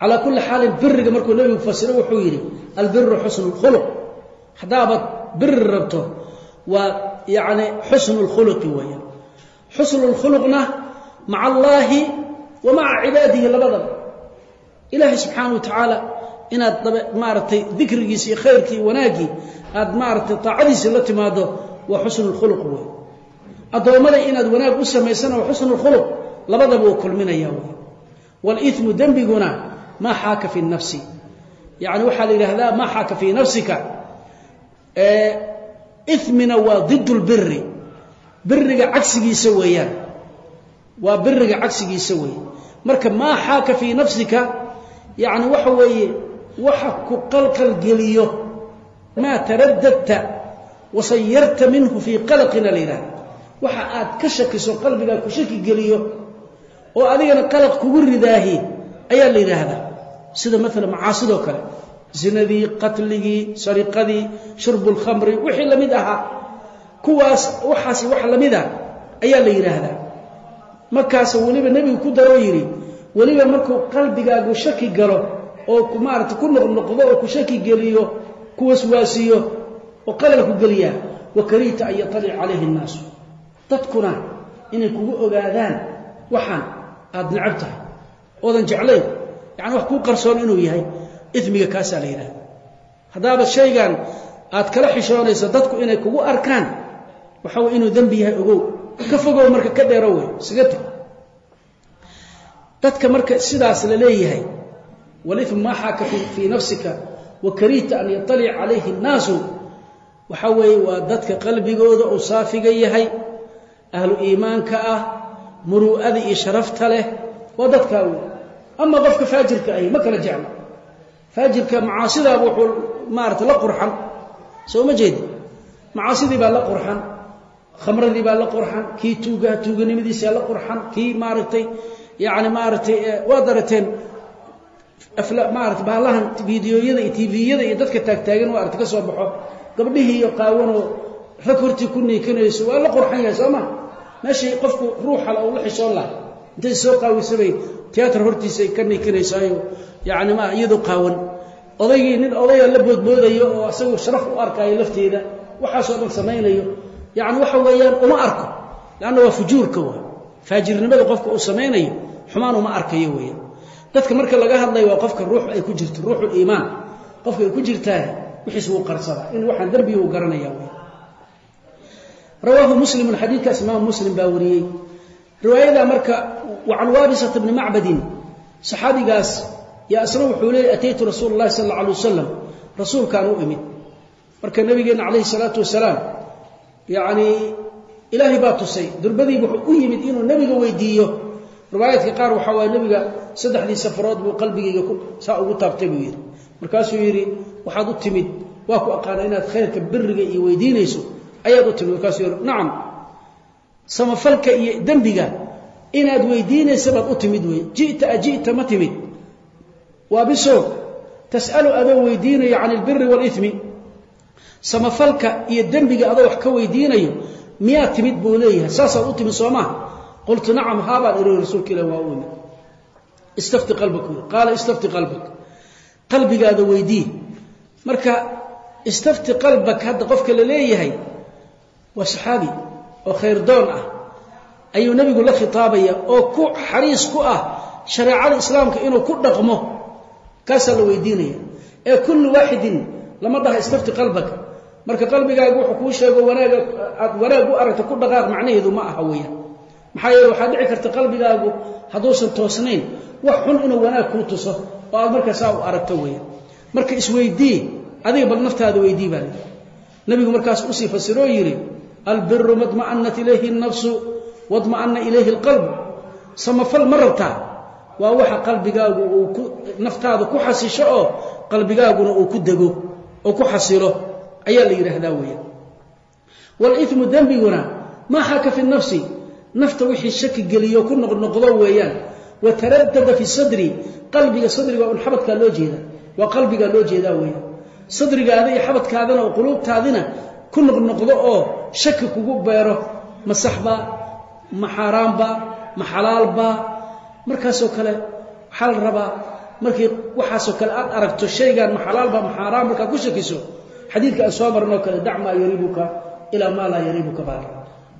calaa kulli xaalin biriga markuu nebigu fasiro wuxuu yidhi albiru xusnu lkhuluq haddaabad biri rabto waa yacni xusnu lkhuluqi weeye xusnu lkhuluqna maca allaahi wa maca cibaadihi labadaba. Ilaahay subxaana wa tacaala inaad maaratay dikrigiisi iyo khayrkii wanaaggii aad maaratay aacadiisi la timaado waa xusnulkhuluq wey addoommada inaad wanaag u samaysana waa xusnulkhuluq labadaba uu kulminaya wey walimu dembiguna maa xaaka fi nafsi. Yani waxaa la yidhaahdaa maa xaaka fii nafsika. Imina waa didu lbiri biriga cagsigiisa weeyaan. Waa biriga cagsigiisa weeye marka maa xaaka fii nafsika yani waxa weeye waxa ku qalqalgeliyo maa taradadta wasayarta minhu fii qalqina la yidhahda waxa aad ka shakiso qalbigaa ku shaki geliyo oo adigana qalaq kugu ridaahi ayaa la yidhaahdaa. Sida maala macaasidoo kale. Zinadii qatligii sariqadii shurbu lkhamri wixii la mid ahaa kuwaas waxaasi wax la mid a ayaa la yidhaahdaa. Markaas weliba nebigu ku daroo yidhi weliba markuu qalbigaagu shaki galo oo maarata ku noqnoqdo oo ku shaki geliyo ku waswaasiyo oo qalal ku geliyaa wa karihta an yatalic calayhi اnnaasu dadkuna inay kugu ogaadaan waxaan aad necab tahay oodan jeclayn yani wax kuu qarsoon inuu yahay imiga kaasaa la yidhahda haddaaba shaygan aad kala xishoonayso dadku inay kugu arkaan waxa way inuu dembi yahay ogow. Ka fogow marka ka dheero wey tug dadka marka sidaas la leeyahay walifu maa xaaka fii nafsika wa karihta an yaطalic calayhi اnnaasu waxaa weeye waa dadka qalbigooda uu saafiga yahay ahlu iimaanka ah muruu'ada iyo sharafta leh waa dadkaa wey ama qofka faajirka ahi ma kala jeclo faajirka macaasidaaba wuxuu maarata la qurxan. Soo ma jeeda macaasidii baa la qurxan. Khamradii baa la qurxan. Kii tuuga tuuganimadiisaa la qurxan. Kii maaragtay yacni maaragtay waad arateen maarata baalahan fideoyada iyo tviyada iyo dadka taagtaagan waa aragta ka soo baxo gabdhihii iyo qaawanoo rag ku niikanayso waa la qurxan yahay soo ma? Meeshay qofku ruuxala uu la xishoon laha intay soo qaawisabay tiyaatar hortiisa ka niikanaysaayo yani ma iyadoo qaawan. Odaygii nin odaya la boodboodayo oo isagu sharaf u arkaayo lafteeda waxaasoo dhan samaynayo. Yani waxa weeyaan uma arko. Leanna waa fujuurka waa. Faajirnimada qofka uu samaynayo xumaan uma arkayo weeyaan dadka marka laga hadlayo waa qofka ruux ay ku jirto ruuxuliimaan qofka ay ku jirtaa wixiis wuu qarsadaa in waxaan dembiga uu garanaya rawaahu muslimun xadiidkaas imaam muslim baa wariyey. Riwaayada marka can waabisata bni macbadin. Saxaabigaas yaa isna wuxuu leeyay ataytu rasuula اllahi sal اlla alay wasalam rasuulkaan u imid. Marka nabigeenna calayhi salaatu wasalaam yacnii ilaahay baa tusay. Durbadii wuxuu u yimid inuu nebiga weydiiyo riwaayaadka qaar waxaa waaya nebiga saddexdii safarood buu qalbigayga saa ugu taabtay buu yidhi. Markaasuu yidhi waxaad u timid waa ku aqaana inaad khayrka biriga iyo weydiinayso. Ayaad u timid. Markaasuu yidhi nacam samafalka iyo dembiga inaad weydiinaysa baad u timid wey ji'ta aji'ta ma timid. Waa biso tas'alu adoo weydiinayo can ilbiri waalimi samafalka iyo dembiga adoo wax ka weydiinayo miyaa timid buu leeyahay? Saasaad u timid soo maa qultu nacam haabaan iri rasuulka ilah waa u imid istafti qalbak qaala istafti qalbak qalbigaada weydii marka istafti qalbak hadda qofka la leeyahay waa saxaabi oo khayrdoon ah ayuu nebigu la khitaabaya oo ku xariis ku ah shareecada islaamka inuu ku dhaqmo kaasaa la weydiinaya ee kullu waaxidin lama dhaha istafti qalbaka marka qalbigaaga wuxuu kuu sheego wanaaga aad wanaag u maxaa yeele waxaa dhici karta qalbigaagu hadduusan toosnayn wax xun inuu wanaag kuu tuso oo aad markaa saa u aragto weya marka isweydii adiga bal naftaada weydii baa lii nebigu markaas u sii fasiroo yidhi albiru madma'anat ilayhi nafsu wadma'anna ilayhi alqalb samafal ma rabtaa waa waxa qalbigaagu uu ku naftaada ku xasisho oo qalbigaaguna uu ku dego oo ku xasilo ayaa la yidhaahdaa weya walimu dembiguna maaxaka fi nafsi nafta wixii shaki geliyo ku noqnoqdo weeyaan. Wataradada fi sadri qalbiga sadriga un xabadkaa loo jeeda. Waa qalbigaa loo jeedaa weeyaan. Sadrigaada iyo xabadkaadana oo quluubtaadina ku noqnoqdo oo shaki kugu beero. Ma saxba ma xaaraamba ma xalaalba. Markaasoo kale waxaa la rabaa markii waxaasoo kale aad aragto shaygan ma xalaalba ma xaaraan markaad ku shakiso xadiidka aan soo marnoo kale dac maa yariibuka ilaa maa laa yariibuka baa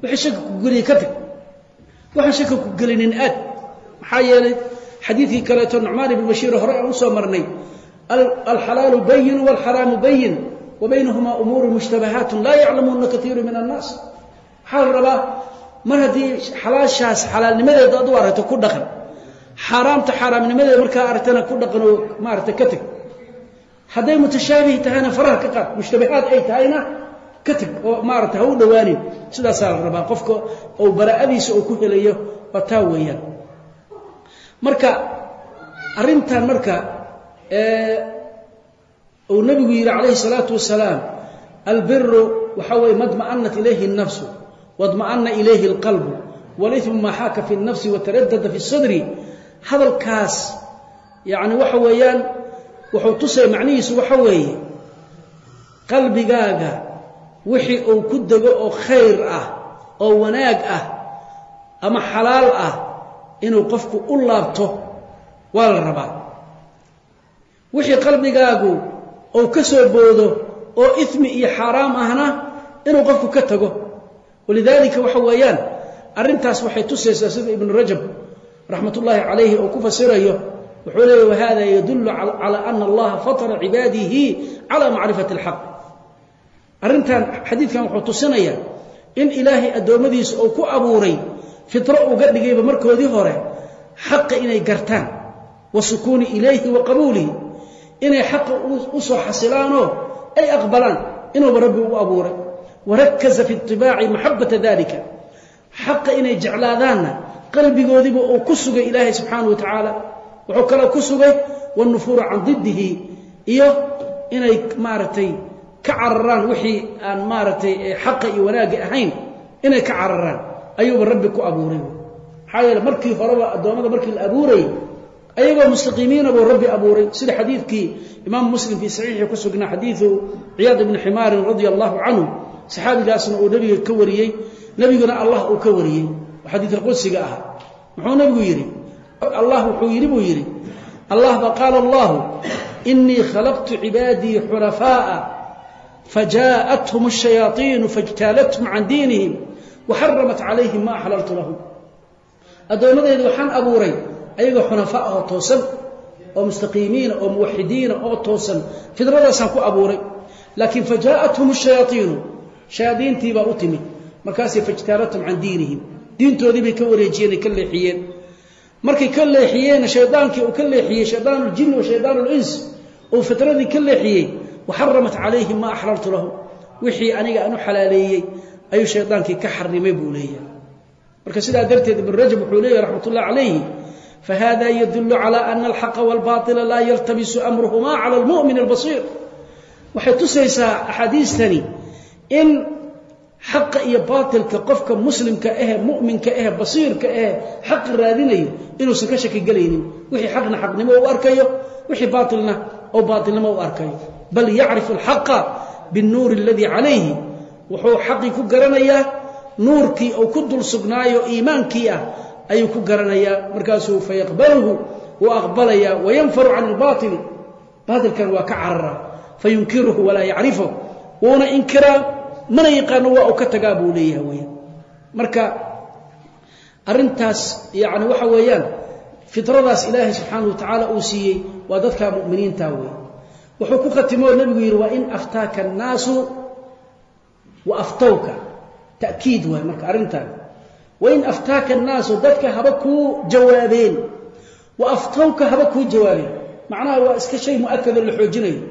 wixii shaki ku geliya ka tag waxaan shaki ku gelinin aad. Maxaa yeelay xadiidkii kaleeto nucmaan ibn bashiir hore aan u soo marnay alxalaalu bayin wاlxaraamu bayin wa baynahumaa umuuru mushtabahaat laa yaclamuuna kaiiru min annaas. Waxaa la rabaa mar haddii xalaashaas xalaalnimadeeda ad u aragto ku dhaqan xaaraamta xaaraamnimadeeda markaa aragtana ku dhaqan oo maarata ka teg hadday mutashaabih tahayna faraha ka qaad mushtabahaad ay tahayna ka teg oo maarata ha u dhowaanin sidaasaa la rabaa qofka ou baraa'adiisa uu ku helayo waa taa weeyaan marka arrintan marka uu nebigu yidhi calayhi salaatu wasalaam albiru waxaa weeye madma'anat ilayhi الnafsu wadma'ana ilayhi اlqalbu wاlإثmu maa xaaka fi الnafsi wataradada fi الsadri hadalkaas yani waxa weeyaan wuxuu tusaya macnihiisu waxa weeye qalbigaaga wixii uu ku dego oo khayr ah oo wanaag ah ama xalaal ah inuu qofku u laabto waa la rabaa. Wixii qalbigaagu uu ka soo boodo oo ismi iyo xaaraam ahna inuu qofku ka tago. Walidaalika waxa weeyaan arrintaas waxay tusaysaa sida ibnu rajab raxmat ullaahi calayhi uu ku fasirayo. Wuxuu leeyahy wahada yadullu calaa ana allaha fatara cibaadihi calaa macrifati alxaq arrintan xadiidkan wuxuu tusinayaa in ilaahay addoommadiisa uu ku abuuray fitro uga dhigayba markoodii hore xaqa inay gartaan wa sukuuni ilayhi wa qabuulihi inay xaqa u soo xasilaanoo ay aqbalaan inuuba rabbi u abuuray. Warakaza fi itibaaci maxabata dalika xaqa inay jeclaadaanna qalbigoodiiba uu ku sugay ilaahay subxaana wa tacaala. Wuxuu kaloo ku sugay wanufuura can diddihi iyo inay maaragtay ka cararaan wixii aan maaragtay xaqa iyo wanaagga ahayn inay ka cararaan. Ayuuba rabbi ku abuuray. Maxaa yeele markii horeba addoommada markii la abuurayay ayagoo mustaqiimiina buu rabbi abuuray. Sida xadiidkii imaamu muslim fii saxiixii ku sugnaa xadiidu ciyaad ibni ximaarin radia allahu canhu saxaabigaasna uu nebiga ka wariyey. Nebiguna allah uu ka wariyey. Oo xadiidka qudsiga ah muxuu nebigu yidhi? Allah wuxuu yidhi buu yidhi allah ba qaala allahu inii khalaqtu cibaadii xunafaa'a fajaءathum الشhayaaiinu faاjtaalathum can diinihim waxaramat calayhim ma axlaltu lahum addoommadeyda waxaan abuuray ayagoo xunafaa oo toosan oo mustaqiimiina oo muwaxidiina oo toosan fidradaasaan ku abuuray laakiin fajaءathum الشhayaaiinu shayaadiintii baa u timid markaasay faاjtaalathum can diinihim diintoodii bay ka wareejiyeen ay ka leexiyeen markay ka leexiyeenna shaydaankii uu ka leexiyey shaydaan اljini wa shaydaan اlins uu fitradii ka leexiyey waxaramat calayhi maa axlaltu lahu wixii aniga aan u xalaaleeyey ayuu shaydaankii ka xarimay buu leeyahay marka sidaa darteed ibnu rajab wuxuu leeyahy raxmatullahi calayhi fahada yadulu cala ana alxaqa walbaaila laa yaltamisu amruhumaa cala almu'min albasiir waxay tusaysaa axaadiistani in xaqa iyo baatilka qofka muslimka ahe mu'minka ahe basiirka ahe xaq raadinayo inuusan ka shakigelaynin wixii xaqna xaqnimo u arkayo wixii baatilna oo baatilnimo u arkayo bal yacrifu alxaqa biاnnuuri aladii calayhi. Wuxuu xaqii ku garanayaa nuurkii uu ku dul sugnaayo iimaankii ah ayuu ku garanayaa markaasuu fayaqbaluhu wuu aqbalayaa wayanfaru can ilbaatili baatilkan waa ka cararaa fayunkiruhu walaa yacrifu. Wuuna inkiraa mana yaqaano waa uu ka tagaa buu leeyahay weya marka arrintaas yacni waxa weeyaan fitradaas ilaahay subxaana wa tacaala uu siiyey waa dadka mu'miniinta weeye wuxuu ku khatimoo nebigu yidhi waa in aftaaka annaasu wa aftawka ta'kiid waay marka arrintan. Wain aftaaka annaasu dadka haba kuu jawaabeen. Wa aftawka haba kuu jawaabeen. Macnaha waa iska shay mu'akadoo la xoojinayo.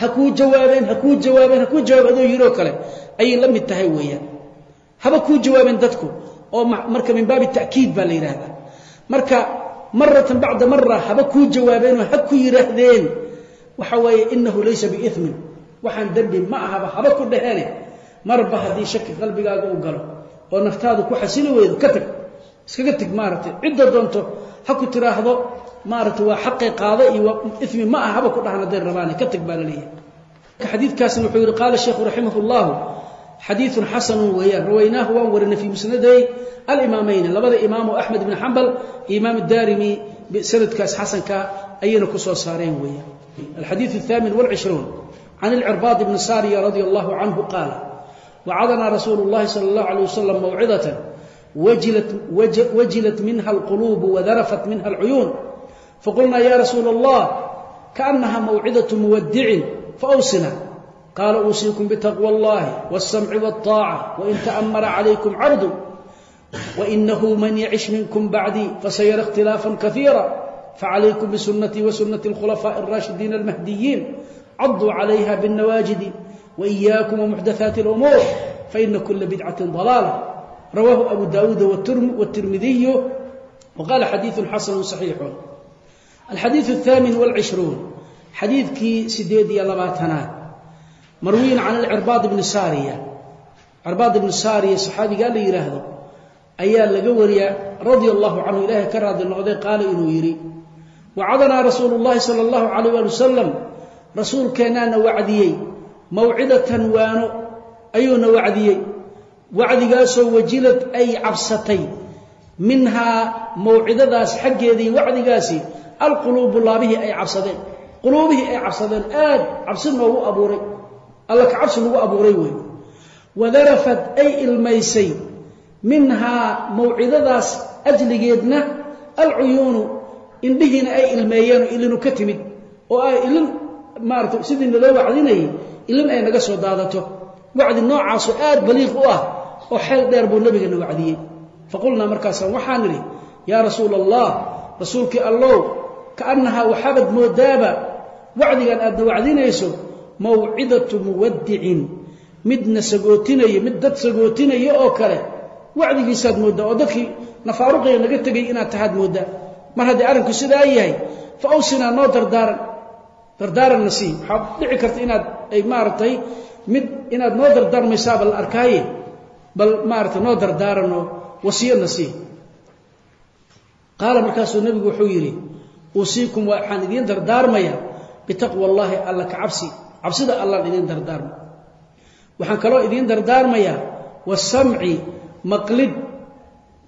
Ha kuu jawaabeen ha kuu jawaabeen ha kuu jawaab adoo yidhoo kale ayay la mid tahay weeyaan. Haba kuu jawaabeen dadku oo marka min baabi ta'kiid baa la yidhaahdaa. Marka maratan bacda mara haba kuu jawaabeenoo ha ku yidhaahdeen waxa weeye inahu laysa biimin waxaan dembi ma ahaba haba ku dhaheene marba haddii shaki qalbigaaga u galo oo naftaadu ku xasili weydo ka tag iskaga teg maaragtay cidda doonto ha ku tiraahdo maaragtay waa xaqay qaada iyo imi ma ah haba ku dhahan hadday rabaane ka teg baa la leeyahay. Xadiidkaasna wuxuu yidhi qaala sheekhu raximah اllahu xadiiثun xasanu weeyaan rawaynaahu waan warinay fii musnaday alimaameyni labada imaamoo axmed ibn xambal iyo imaam daarimi sanadkaas xasanka ayayna ku soo saareen weeyaan alxadiiث الثaamin والcishruun can اlcirbaad bni saariya radi allahu canhu qaala wacadnaa rasuulu اllahi salى اllahu alيه wasalam mawcidaة wajilat minha اlquluub wadarafat minha اlcuyuun faqulnaa ya rasuula اllah kaأnaha mawcidaة muwadicin faawsina qaala uusiikum bitaqwى اllahi wالsamci wالطaacة wain taأmara calaykum cardu wainahu man yacish minkum bacdii fasayara اkhtilaafa kaiira facalaykum bisunatii wasunati اlkhulafaaءi الraashidiina اlmahdiyiin caduu calayha bالnawaajidi وإyاكم ومحدثاaت الأمور فإن كuلa بدعة ضلالة رwاه أبو داود والترمذي وقال xadيiث xasن صحيiح الxadيiث الثامن والعشhروuن xadiiثkii sideed iyo labaatanaad marwiyin can الcرباaض بن sاryة crباaض بن sاryة صxaabigaa la yihaahdo ayaa laga wariya radي الله canه ilahay ka raadi noqday qaala inuu yidhi wacadanaa rasuulu llahi sala allahu calayh waali wasalam rasuulkeennaa na wacdiyey. Mawcidatan waano ayuuna wacdiyey. Wacdigaasoo wajilad ay cabsatay. Minhaa mawcidadaas xaggeedii wacdigaasi alquluubu laabihii ay cabsadeen. Quluubihii ay cabsadeen aad cabsi noogu abuuray. Alla ka cabsi lagu abuuray wey wadarafad ay ilmaysay. Minhaa mawcidadaas ajligeedna alcuyuunu indhihiina ay ilmeeyeen oo ilinu ka timid oo ay ilin maarata sidii naloo wacdinayay ilin ay naga soo daadato. Wacdi noocaasoo aad baliiq u ah oo xeel dheer buu nabigana wacdiyey. Faqulnaa markaasaan waxaan nidhi yaa rasuula allah rasuulkii allow kaannahaa waxaabad moodaaba wacdigan aadna wacdinayso mawcidatu muwaddicin midna sagootinaya mid dad sagootinaya oo kale wacdigiisaad mooddaa oo dadkii nafaaruqiga naga tegay inaad tahaad mooddaa mar haddii arrinku sidaa yahay fa awsinaa noo dardaaran dardaaranna sii waxaa dhici karta inaad ay maaragtay mid inaad noo dardaarmaysaaba la arkaaye bal maaragtay noo dardaaranoo wasiyadna sii qaala markaasuu nebigu wuxuu yidhi uusiikum waxaan idiin dardaarmayaa bitaqwa allaahi alla ka cabsi cabsida allaan idiin dardaarma waxaan kaloo idiin dardaarmayaa wasamci maqlid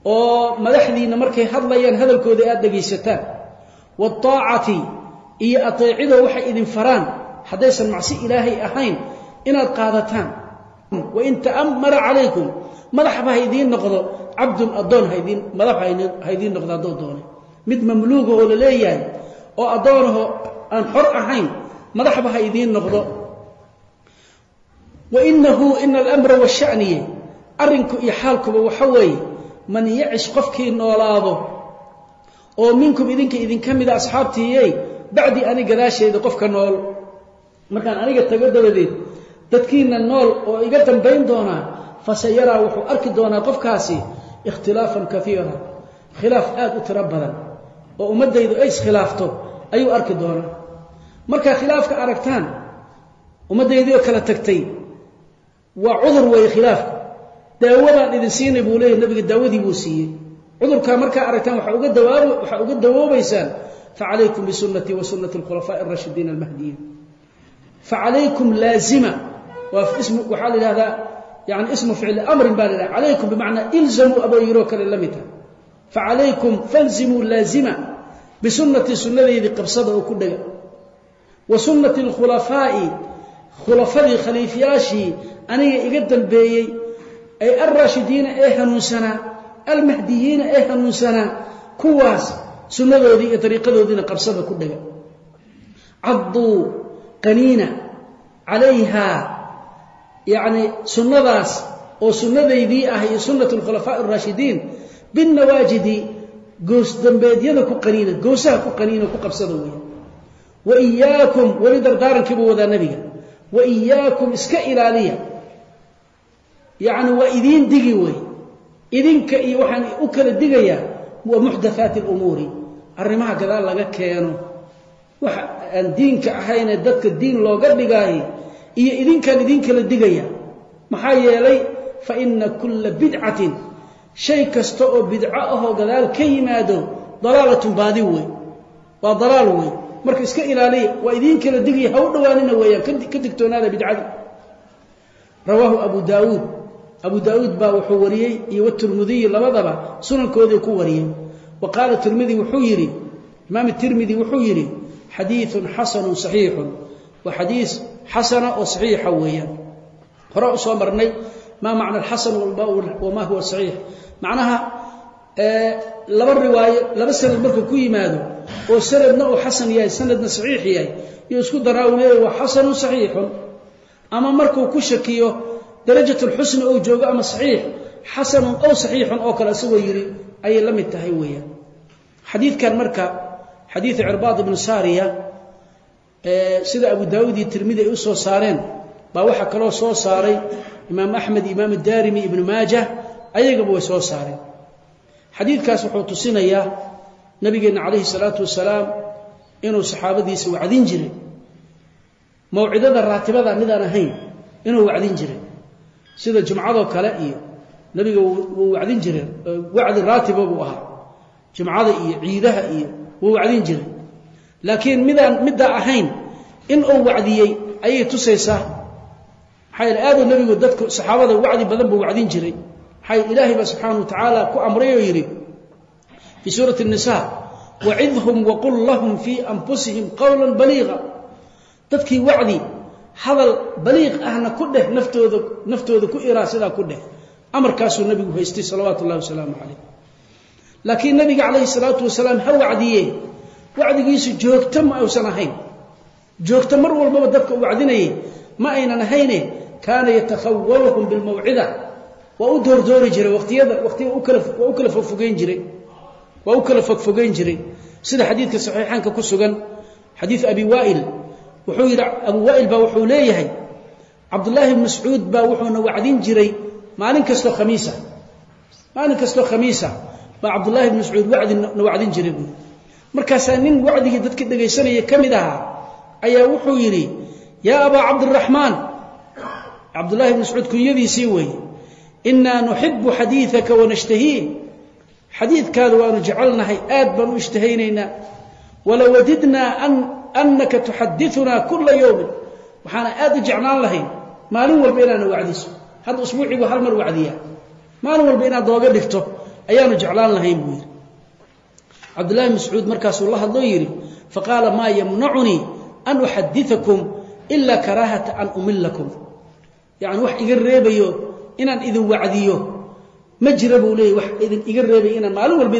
oo madaxdiinna markay hadlayaan hadalkooda aad dhegaysataan waaacati iyo ateecidoo waxay idin faraan haddaysan macsi ilaahay ahayn inaad qaadataan. Wain ta'ammara calaykum madaxba haydiin noqdo cabdun addoon haydin madax haydiin noqdo haddoo doone. Mid mamluuga oo la leeyahay oo addoonahoo aan xor ahayn madaxba ha idiin noqdo. Wainahu ina alamra washaniye arrinku iyo xaalkuba waxa weeye man yacish qofkii noolaado oo minkum idinka idinka mida asxaabtiiyey bacdii ani gadaasheeda qofka nool. Markaan aniga tago dabadeed dadkiina nool oo iga dambayn doonaa fasayaraa wuxuu arki doonaa qofkaasi ikhtilaafan kaiira khilaaf aad u tiro badan oo ummaddaydu ay iskhilaafto ayuu arki doonaa. Markaa khilaafka aragtaan ummaddaydii oo kala tagtay waa cudur weeye khilaafka daawadaan idin siinay buu leeyahy nabiga daawadii buu siiyey. Cudurkaa markaa aragtaan waxaa uga dawoobaysaan facalaykum bisunnatii wa sunnati alkhulafaa'i arashidiin almahdiyiin facalaykum laazima. Waxaa la yidhahdaa yani ismu ficli amrin baa la yidhahda calaykum bimacnaa ilzamuu aboo yiroo kale la mid taha facalaykum falzimuu laazima. Bisunnatii sunnadeydii qabsada oo ku dhega. Wa sunnati alkhulafaa'i khulafadii khaliifyaashii aniga iga dambeeyey ay alraashidiina ee hanuunsanaa almahdiyiina ee hanuunsanaa kuwaas sunnadoodii iyo dariiqadoodiina qabsada ku dhega cadduu qaniina calayhaa yacni sunnadaas oo sunnadaydii ah iyo sunnat alkhulafaa'i alraashidiin binnawaajidi goos dambeedyada ku qaniina goosaha ku qaniina ku qabsada weeye. Wa iyaakum weli dardaarankiibuu wadaa nebiga. Wa iyaakum iska ilaaliya yacni waa idiin digi wey. Idinka iyo waxaan u kala digayaa waa muxdathaati alumuuri. Arrimaha gadaal laga keeno. Waxa aan diinka ahaynee dadka diin looga dhigaaye iyo idinkaan idin kala digaya. Maxaa yeelay fa ina kulla bidcatin shay kasta oo bidco ahoo gadaal ka yimaado dalaalatun baadi wey. Waa dalaal wey. Marka iska ilaaliya waa idiin kala digaya. Ha u dhowaanina weeyaan ka digtoonaada bidcadi rawaahu abu daawuud abu daawuud baa wuxuu wariyey iyo watirmidiyi labadaba sunankoodii ku wariyey. Wa qaala tirmidi wuxuu yidhi imaam tirmidi wuxuu yidhi xadiiun xasanun saxiixun. Waa xadiis xasana oo saxiixa weeyaan. Hore u soo marnay maa macna alxasan wamaa huwa saxiix. Macnaha laba riwaayo laba sanad markuu ku yimaado oo sanadna uu xasan yahay sanadna saxiix yahay iyo isku daraa uu leeyahy waa xasanun saxiixun. Ama markuu ku shakiyo darajat lxusni ou joogo ama saxiix xasanun ow saxiixun oo kale isagoo yidhi ayay la mid tahay weeyaan. Xadiidkan marka xadiidu cirbaad ibnu saariya sida abu daawuud iyo tirmidi ay u soo saareen baa waxaa kaloo soo saaray imaam axmed imaam daarimi ibnu maajah ayagaba way soo saareen. Xadiidkaas wuxuu tusinayaa nabigeenna calayhi salaatu wasalaam inuu saxaabadiisa wacdin jiray. Mawcidada raatibada midaan ahayn inuu wacdin jiray sida jumcadoo kale iyo nabiga wuu wacdin jiray wacdi raatiba buu ahaa. Jumcada iyo ciidaha iyo wuu wacdin jiray. Laakiin midaan middaa ahayn in uu wacdiyey ayay tusaysaa. Maxaa yeele aaduu nebigu dadku saxaabada wacdi badan buu wacdin jiray. Maxaa ilaahay baa subxaana wa tacaala ku amray oo yidhi fii suurati الnisa wacidhum waqul lahum fii anfusihim qowla baliiqa dadkii wacdi hadal baliiq ahna ku dheh naftooda naftooda ku iraa sidaa ku dheh. Amarkaasuu nebigu haystay salawaatu ullahi wasalaamu calayh. Laakiin nabiga calayhi salaatu wasalaam ha wacdiye wacdigiisu joogto ma uusan ahayn. Joogto mar walbaba dadka u wacdinayay ma aynan ahayne kaana yatakhawaluhum bilmawcida waa u doordoori jiray watiyada watiya waa u kala fogfogeyn jiray. Waa u kala fogfogeyn jiray. Sida xadiidka saxiixaanka ku sugan xadiid abi waail wuxuu yidhi abu waail baa wuxuu leeyahay cabdullaahi bn mascuud baa wuxuuna wacdin jiray maalin kastoo khamiisa. Maalin kastoo khamiisa baa cabdullaahi bn mascuud wacdina wacdin jiray buui markaasaa nin wacdigii dadka dhegaysanaya ka mid ahaa ayaa wuxuu yidhi yaa abaa cabdiraxmaan cabdullahi bn mascuud kunyadiisii weeye inaa nuxibu xadiiaka wanashtahii xadiidkaada waanu jecelnahay aad baan u ishtahaynaynaa walawadidnaa anaka tuxadiunaa kula yowmin waxaana aad u jeclaan lahayn maalin walba inaana wacdiso hadda usbuuciibu hal mar wacdiya maalin walba inaad dooga dhigto ayaanu jeclaan lahayn buu yidhi cabdullahi mascuud markaasuu la hadloo yidhi faqaala maa yamnacunii an uxadiakum ila karaahata an umilakum yani wax iga reebayo inaan idin wacdiyo ma jira buu leeyay wax idin iga reebay inaan maalin walba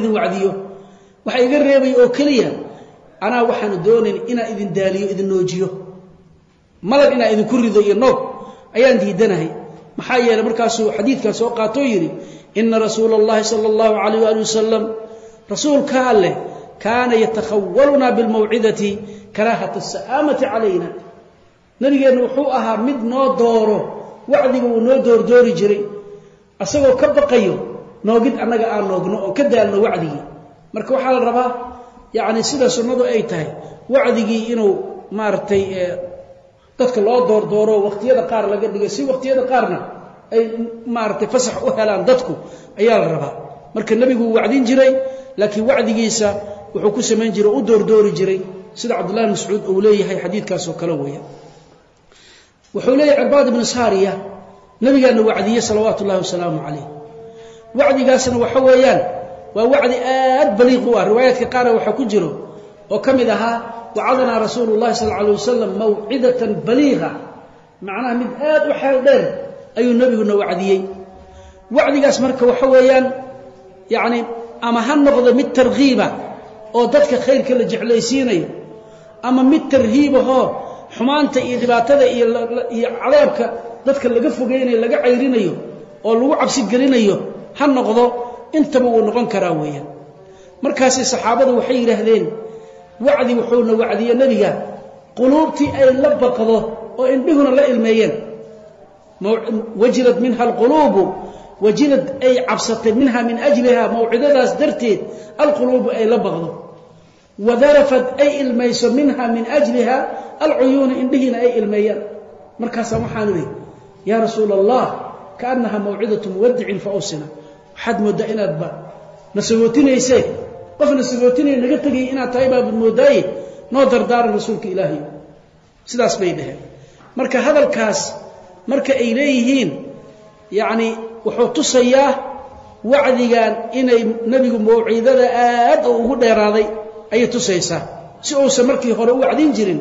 anaa waxaanu doonayn inaan idin daaliyo idin noojiyo. Malab inaan idinku rido iyo noog ayaan diidanahay. Maxaa yeeley markaasuu xadiidkan soo qaatoo yidhi ina rasuula اllahi sala اllahu alayh ali wasalam rasuulka alleh kaana yatakhawalunaa bilmawcidati karaahata asa'aamati calayna. Nabigeenna wuxuu ahaa mid noo dooro wacdiga uu noo doordoori jiray. Asagoo ka baqayo noogid annaga aan noogno oo ka daalno wacdigii. Marka waxaa la rabaa yacni sida sunnadu ay tahay wacdigii inuu maaragtay dadka loo doordooro wakhtiyada qaar laga dhigo si wakhtiyada qaarna ay maaragtay fasax u helaan dadku ayaa la rabaa. Marka nebigu wuu wacdin jiray laakiin wacdigiisa wuxuu ku samayn jiray u doordoori jiray. Sida cabdullahi mascuud uu leeyahay xadiidkaasoo kale weeya wuxuu leeyahy cirbaad ibnu saariya nabigaana wacdiye salawaatu ullahi wasalaamu calayh wacdigaasna waxa weeyaan waa wacdi aad baliiq u ah. Riwaayaadka qaara waxaa ku jiro oo ka mid ahaa wacadanaa rasuulu llahi sal alay wasalam mawcidatan baliiqa. Macnaha mid aad u xeel dheer ayuu nebiguna wacdiyey. Wacdigaas marka waxa weeyaan yacni ama ha noqdo mid tarkiiba oo dadka khayrka la jeclaysiinayo ama mid tarhiibahoo xumaanta iyo dhibaatada iyo iyo cadaabka dadka laga fogeynayo laga cayrinayo oo lagu cabsi gelinayo ha noqdo intaba wuu noqon karaa weeyaan. Markaasi saxaabadu waxay yidhaahdeen wacdi wuxuuna wacdiye nebiga. Quluubtii ay la baqdo oo indhihuna la ilmeeyeen. Wajilad minha alquluubu. Wajilad ay cabsatay minha min ajliha mawcidadaas darteed alquluubu ay la baqdo. Wadarafad ay ilmayso minha min ajliha alcuyuuna indhihiina ay ilmeeyaan markaasaa waxaanu ihi yaa rasuula allah kaannaha mawcidatu muwadicin fa awsina waxaad mooddaa inaadba na qof na sagootinaya naga tegay inaad tahay baabad moodaaye noo dardaaran rasuulka ilaahay sidaas bay dhaheen. Marka hadalkaas marka ay leeyihiin yacni wuxuu tusayaa wacdigan inay nebigu mawciidada aad oo ugu dheeraaday. Ayay tusaysaa. Si uusan markii hore u wacdin jirin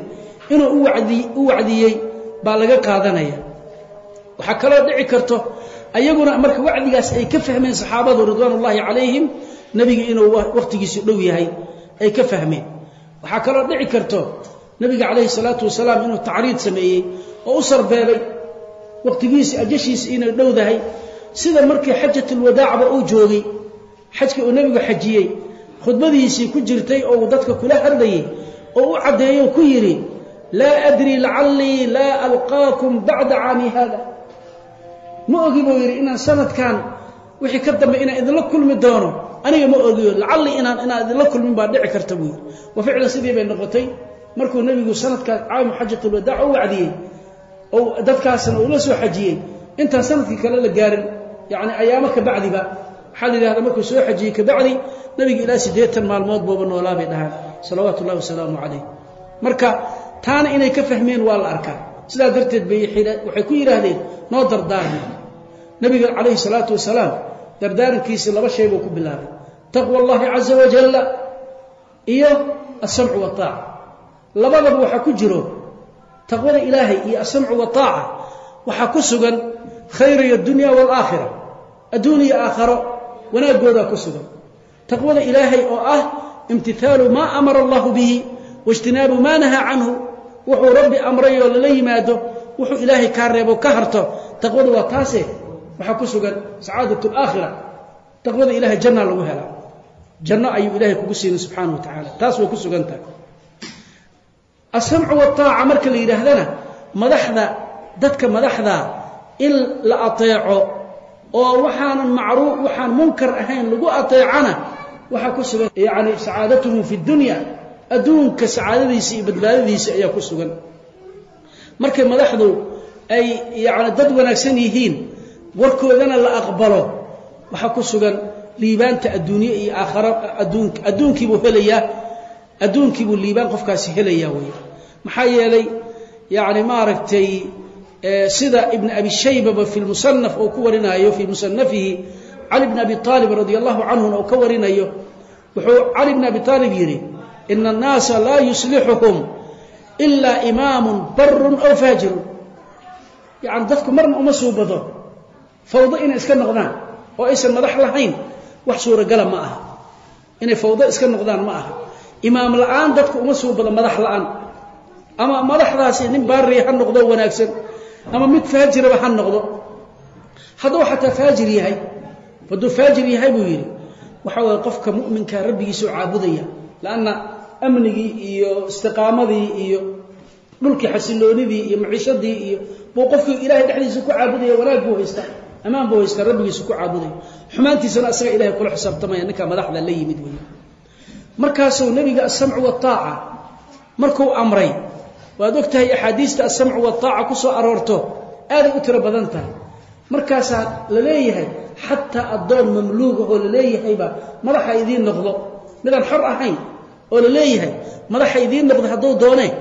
inuu uwadi u wacdiyey baa laga qaadanaya. Waxaa kaloo dhici karto ayaguna marka wacdigaas ay ka fahmeen saxaabadu ridwaan ullaahi calayhim nebiga inuu wakhtigiisu dhow yahay ay ka fahmeen. Waxaa kaloo dhici karto nebiga calayhi salaatu wasalaam inuu tacriid sameeyey oo u sarbeebay wakhtigiisi ajashiisi inay dhowdahay. Sida markii xajatulwadaacba uu joogay xajkii uu nebigu xajiyey khudbadiisii ku jirtay oo uu dadka kula hadlayey oo u caddeeyo ku yidhi laa adri lacallii laa alqaakum bacda caami haada ma ogi buu yidhi inaan sanadkan wixii ka dambe inaan idinla kulmi doono aniga ma ogiyo lacallii inaan inaan idinla kulmin baa dhici karta buu yidhi. Wa ficlan sidii bay noqotay. Markuu nebigu sanadkaas caamu xajatulwadaac u wacdiyey oo dadkaasna uu soo xajiyey intaan sannadkii kale la gaarin yacni ayaamo ka bacdiba waxaa la yidhahdaa markuu soo xajiyey kabacdi nabiga ilaa siddeetan maalmood booba noolaa bay dhahaan. Salawaatu ullahi wasalaamu calayh. Marka taana inay ka fahmeen waa la arkaa. Sidaa darteed bay waxay ku yidhaahdeen noo dardaarna nabiga calayhi salaatu wasalaam dardaarankiisii laba shay buu ku bilaabay. Taqwa allahi caza wajalla iyo alsamcu waaaca labadaba waxaa ku jiro taqwada ilaahay iyo alsamcu waaaca waxaa ku sugan khayriy addunya waalaakhira adduun iyo aakharo wanaaggoodaa ku sugan. Taqwada ilaahay oo ah imtihaalu maa amara allahu bihi waijtinaabu maa nahaa canhu. Wuxuu rabbi amray oo lala yimaado. Wuxuu ilaahay kaa reebo ka harto. Taqwadu waa taase waxaa ku sugan? Sacaadat alaakhira taqwada ilahay jannaa lagu helaa. Janno ayuu ilaahay kugu siinay subxaana wa tacaala. Taas way ku sugan tahay. Asamcu waaaca marka la yidhaahdana madaxda dadka madaxda in la ateeco oo waxaanan macruuf waxaan munkar ahayn lagu ateecana waxaa ku sugan yani sacaadatuhum fi dunya adduunka sacaadadiisa iyo badbaadadiisa ayaa ku sugan. Markay madaxdu ay yani dad wanaagsan yihiin warkoodana la aqbalo. Waxaa ku sugan liibaanta adduunye iyo aakhara adduun adduunkiibuu helayaa adduunkiibuu liibaan qofkaasi helayaa wey maxaa yeelay yani maaragtay sida ibn abi shaybaba fi lmusanaf uu ku warinayo fii musanafihi cali bn abi aalib radi allahu canhuna uu ka warinayo wuxuu cali bn abi aalib yidhi ina annaasa laa yuslixuhum ilaa imaamun barun aw faajirun. Yani dadku marna uma suubado fawdo inay iska noqdaan oo aysan madax lahayn wax suuragala ma aha. Inay fawdo iska noqdaan ma aha. Imaam la'aan dadku uma suubado madax la'aan. Ama madaxdaasi nin baariya ha noqdo wanaagsan ama mid faajiraba ha noqdo. Hadduu xataa faajir yahay hadduu faajir yahay buu yidhi waxa waye qofka mu'minka rabbigiisao caabudaya lanna amnigii iyo istiqaamadii iyo dhulkii xasiloonidii iyo maciishadii iyo buu qofkii ilahay dhexdiisa ku caabudaya wanaag buu haystaa ammaan buu haystaa rabbigiisa ku caabudaya xumaantiisana asaga ilahay kula xisaabtamaya ninkaa madaxda la yimid wey markaasuu nebiga asamcu waaaca markuu amray waad og tahay axaadiista asamcu waaaca ku aroorto aaday u tiro badan tahay. Markaasaa la leeyahay xataa addoon mamluuga oo la leeyahayba madaxa idiin noqdo. Midaan xor ahayn oo la leeyahay madaxa idiin noqdo hadduu doonee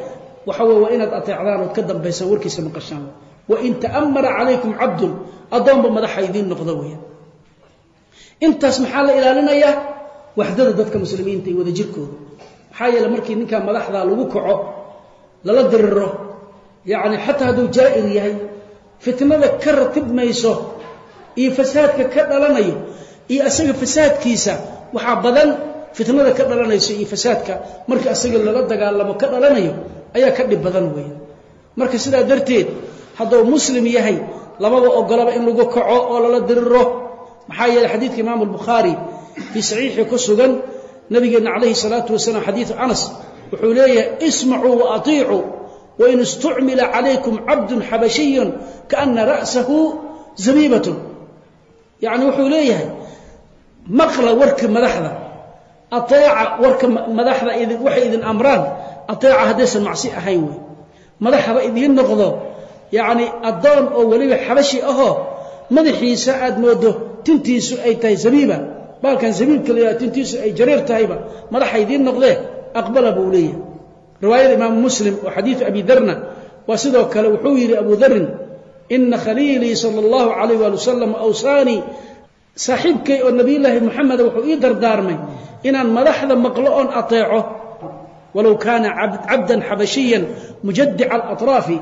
waxa wey waa inaad ateecdaan ood ka dambaysa warkiisa maqashaan wain ta'amara calaykum cabdun addoonba madaxa idiin noqdo weya intaas maxaa la ilaalinayaa waxdada dadka muslimiinta iyo wada jirkooda. Maxaa yeele markii ninkaa madaxda lagu kaco lala diriro yacni xataa hadduu jaa'ir yahay fitnada ka ratib mayso iyo fasaadka ka dhalanayo iyo asaga fasaadkiisa waxaa badan fitnada ka dhalanayso iyo fasaadka. Markii asaga lala dagaalamo ka dhalanayo ayaa ka dhib badan weeye marka sidaa darteed hadduu muslim yahay lamaba ogolaba in lagu kaco oo lala diriro. Maxaa yeeley xadiidka imaamu albukhaari fii saxiixii ku sugan nabigeenna calayhi salaatu wasalaam xadiidu anas wuxuu leeyahay ismacuu wa atiicuu wain istucmila calaykum cabdun xabashiyun kaana ra'sahu zabiibatun. Yacni wuxuu leeyahay maqla warka madaxda ateeca warka madaxda waxay idin amraan ateeca haddaysan macsi ahayn wey. Madaxaba idiin noqdo yacni addoon oo weliba xabashi ahoo madaxiisa aad moodo tintiisu ay tahay zabiiba baalkan zabiibka la tintiisu ay jariir tahayba madaxa idiin noqdee aqbala buu leeyahay. Riwaayada imaamu muslim oo xadiidu abi darna waa sidoo kale wuxuu yidhi abu darin ina khaliilii sala allahu calayh waali wasalam awsaanii saaxiibkay oo nebiyullaahi moxameda wuxuu ii dardaarmay inaan madaxda maqlo oon ateeco walow kaana cabdan xabashiyan mujadica alatraafi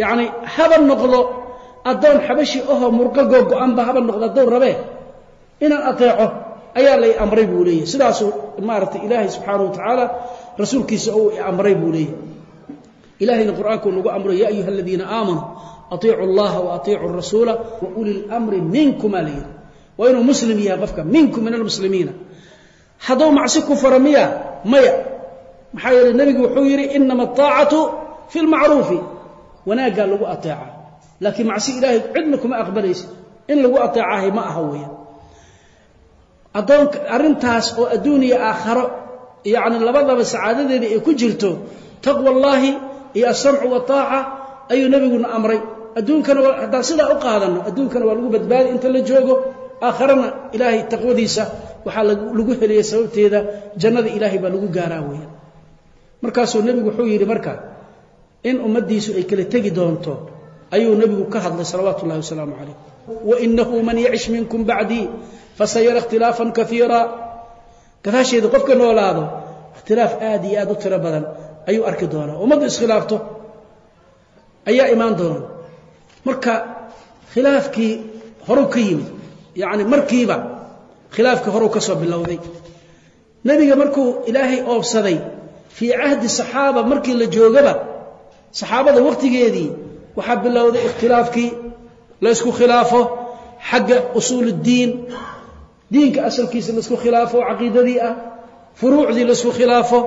yacni haba noqdo addoon xabashi ahoo murqo googo-anba haba noqdo addoon rabee? Inaan ateeco ayaa lay amray buu leeyahy sidaasuu maaragtay ilaahay subxaana wa tacaala rasuulkiisa uu amray buu leeyahy ilahayna qur'aankuu nagu amro ya ayuha aladiina aamanuu atiicu allaha wa rasuula wa uli lmri minkumaa la yidhi waa inuu muslim yahay qofka minkum min almuslimiina hadduu macsi ku faro miya maya. Maxaa yeeley nebigu wuxuu yidhi inama aطaacatu fi lmacruufi wanaaggaa lagu ateeca. Laakiin macsi ilaahay cidna kuma aqbalaysa. In lagu ateecahay ma aha weeyaan addoonka arrintaas oo adduuniya aakharo yacni labadaba sacaadadeeda ay ku jirto taqwa allaahi iyo asamcu waaaca ayuu nebiguna amray. Adduunkana haddaan sidaa u qaadanno adduunkana waa lagu badbaadi inta la joogo. Aakharana ilaahay taqwadiisa waxaa lagu helaya sababteeda jannada ilaahay baa lagu gaaraa weeyaan markaasuu nebigu wuxuu yidhi marka in ummaddiisu ay kala tegi doonto ayuu nebigu ka hadlay salawaatu ullahi wasalaamu calayh. Wainahu man yacish minkum bacdii fasayara ikhtilaafan kaiira gadaasheeda qofka noolaado ikhtilaaf aad iyo aad u tiro badan ayuu arki doonaa. Ummaddu iskhilaafto ayaa imaan doona marka khilaafkii horu ka yimid yacni markiiba khilaafka horeu ka soo bilowday. Nebiga markuu ilaahay oobsaday fii cahdi saxaaba markii la joogaba saxaabada waqtigeedii waxaa bilowday ikhtilaafkii la ysku khilaafo xagga usuul اddiin diinka asalkiisa la isku khilaafo caqiidadii ah furuucdii la isku khilaafo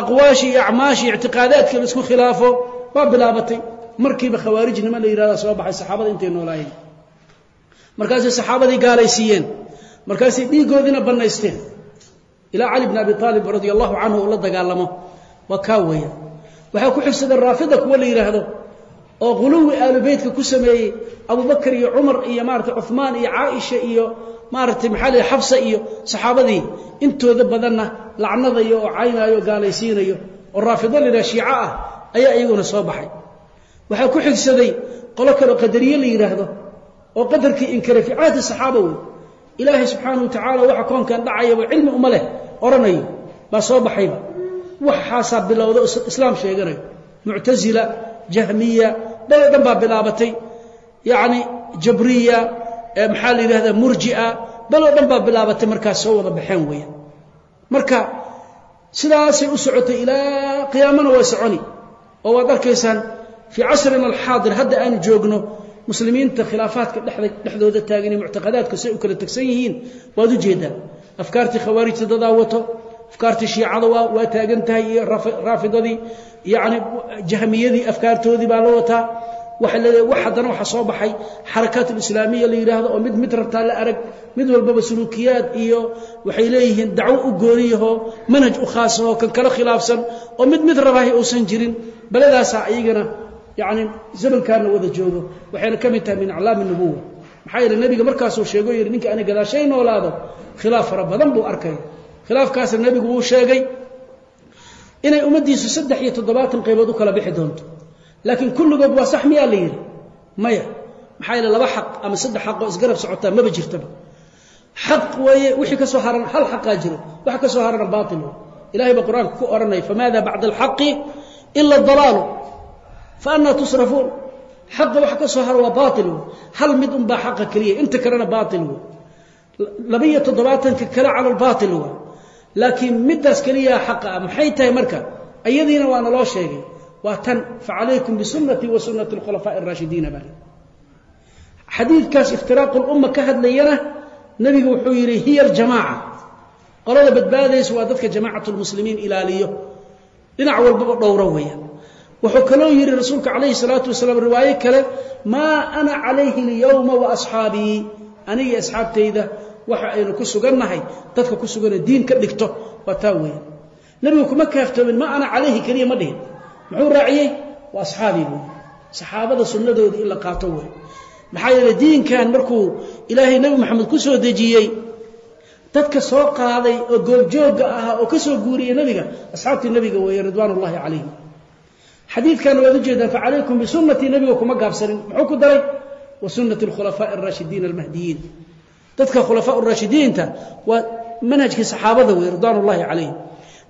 aqwaashii iyo acmaashii ictiqaadaadkii la isku khilaafo waa bilaabatay. Markiiba khawaarijnimo la yihahda soo baxay saxaabada intay noolaayeen. Markaasay saxaabadii gaalaysiiyeen markaasay dhiiggoodiina bannaysteen. Ilaa cali bn abi aalib radia allahu canhu uu la dagaalamo. Waa kaa weeya waxaa ku xigsadeen raafida kuwa la yidhaahdo oo quluwi aalubeytka ku sameeyey abubakar iyo cumar iyo maarata cumaan iyo caaisha iyo maaratay maxaa la xabsa iyo saxaabadii intooda badanna lacnadayo oo caynaayo gaalaysiinayo oo raafido la yidhaha shiico ah ayaa iyaguna soo baxay. Waxaa ku xigsaday qolo kaleo qadariye la yidhaahdo oo qadarkii inkare fii saxaaba wey ilaahay subxaana wa tacaala waxa koonkan dhacayaba cilmi uma leh odhanayo baa soo baxayba waxaasaa bilowda islaam sheeganayo muctasila jahmiya dhan dhan baa bilaabatay. Yacni jabriya maxaa la yidhahdaa murjia daloo dhan baa bilaabatay markaas soo wada baxeen weeyaan. Marka sidaasay u socotay ilaa qiyaamana way soconi. Oo waad arkaysaan fii casrina alxaadir hadda aanu joogno muslimiinta khilaafaadka dhexdooda taagan iyo muctaqadaadku say u kala tegsan yihiin waad u jeedaa afkaartii khawaarijta dadaa wato afkaartii shiicada waa taagan tahay iyo raafidadii yani jahmiyadii afkaartoodii baa la wataa. Wax haddana waxaa soo baxay xarakaat ulislaamiya la yidhaahdo oo mid mid rabtaa la arag mid walbaba suluukiyaad iyo waxay leeyihiin dacwo u gooniyahoo manhaj u khaasahoo kan kala khilaafsan oo mid mid rabahay uusan jirin. Baledaasaa iyagana yani zamankaana wada joogo. Waxayna ka mid tahay min aclaami nubuwa maxaa yeele nebiga markaasuu sheego yidhi ninka ani gadaashay noolaado. Khilaaf fara badan buu arkaya khilaafkaasna nebigu wuu sheegay inay ummaddiisu saddex iyo toddobaatan qaybood u kala bixi doonto. Laakiin kulligood waa sax miyaa la yidhi? Maya. Maxaa yeele laba xaq ama saddex xaq oo isgarab socotaa maba jirtaba. Xaq weeye wixii ka soo haran hal xaqaa jiro waxa ka soo harana baatil. Wey ilahay baa qur'aanka ku odhanaya famaada bacda alxaqi ila dalaalu. Fa annaa tusrafuun? Xaqa waxa ka soo haro waa baatil. Wey hal mid unbaa xaqa keliya inta kalena baatil. Wey labaiyo toddobaatanka kale cala albaatil wey laakiin middaas keliyaa xaqa ah maxay tahay marka? Iyadiina waa naloo sheegay. Waa tan facalaykum bisunnatii wa sunnati alkhulafaa'i araashidiina baa xadiidkaas iftiraaqu lumma ka hadlayana nebigu wuxuu yidhi hiya aljamaaca. Qolada badbaadaysa waa dadka jamaacatu lmuslimiin ilaaliyo. Dhinac walbaba dhowro weeyaan wuxuu kaloo yidhi rasuulka calayhi salaatu wasalaam riwaayo kale maa ana calayhi alyowma wa asxaabii. Aniga asxaabtayda waxa aynu ku sugannahay dadka ku sugana diin ka dhigto waa taa weeyaan nebigu kuma kaaftoomin ma ana calayhi keliya ma dhihin. Muxuu raaciyey? Waa asxaabii buui saxaabada sunnadooda in la qaato wey maxaa yeele diinkan markuu ilaahay nebi moxamed ku soo dejiyey dadka soo qaaday oo goobjoogga ahaa oo ka soo guuriyey nebiga asxaabtii nebiga weeye ridwaan ullahi calayhim xadiidkana waad ujeedaan facalaykum bisunnatii nebiga kuma gaabsanin. Muxuu ku daray? Wa sunnati alkhulafaa'i araashidiina almahdiyiin dadka khulafaa raashidiinta waa manhajkii saxaabada wey ridwaan ullahi calayhim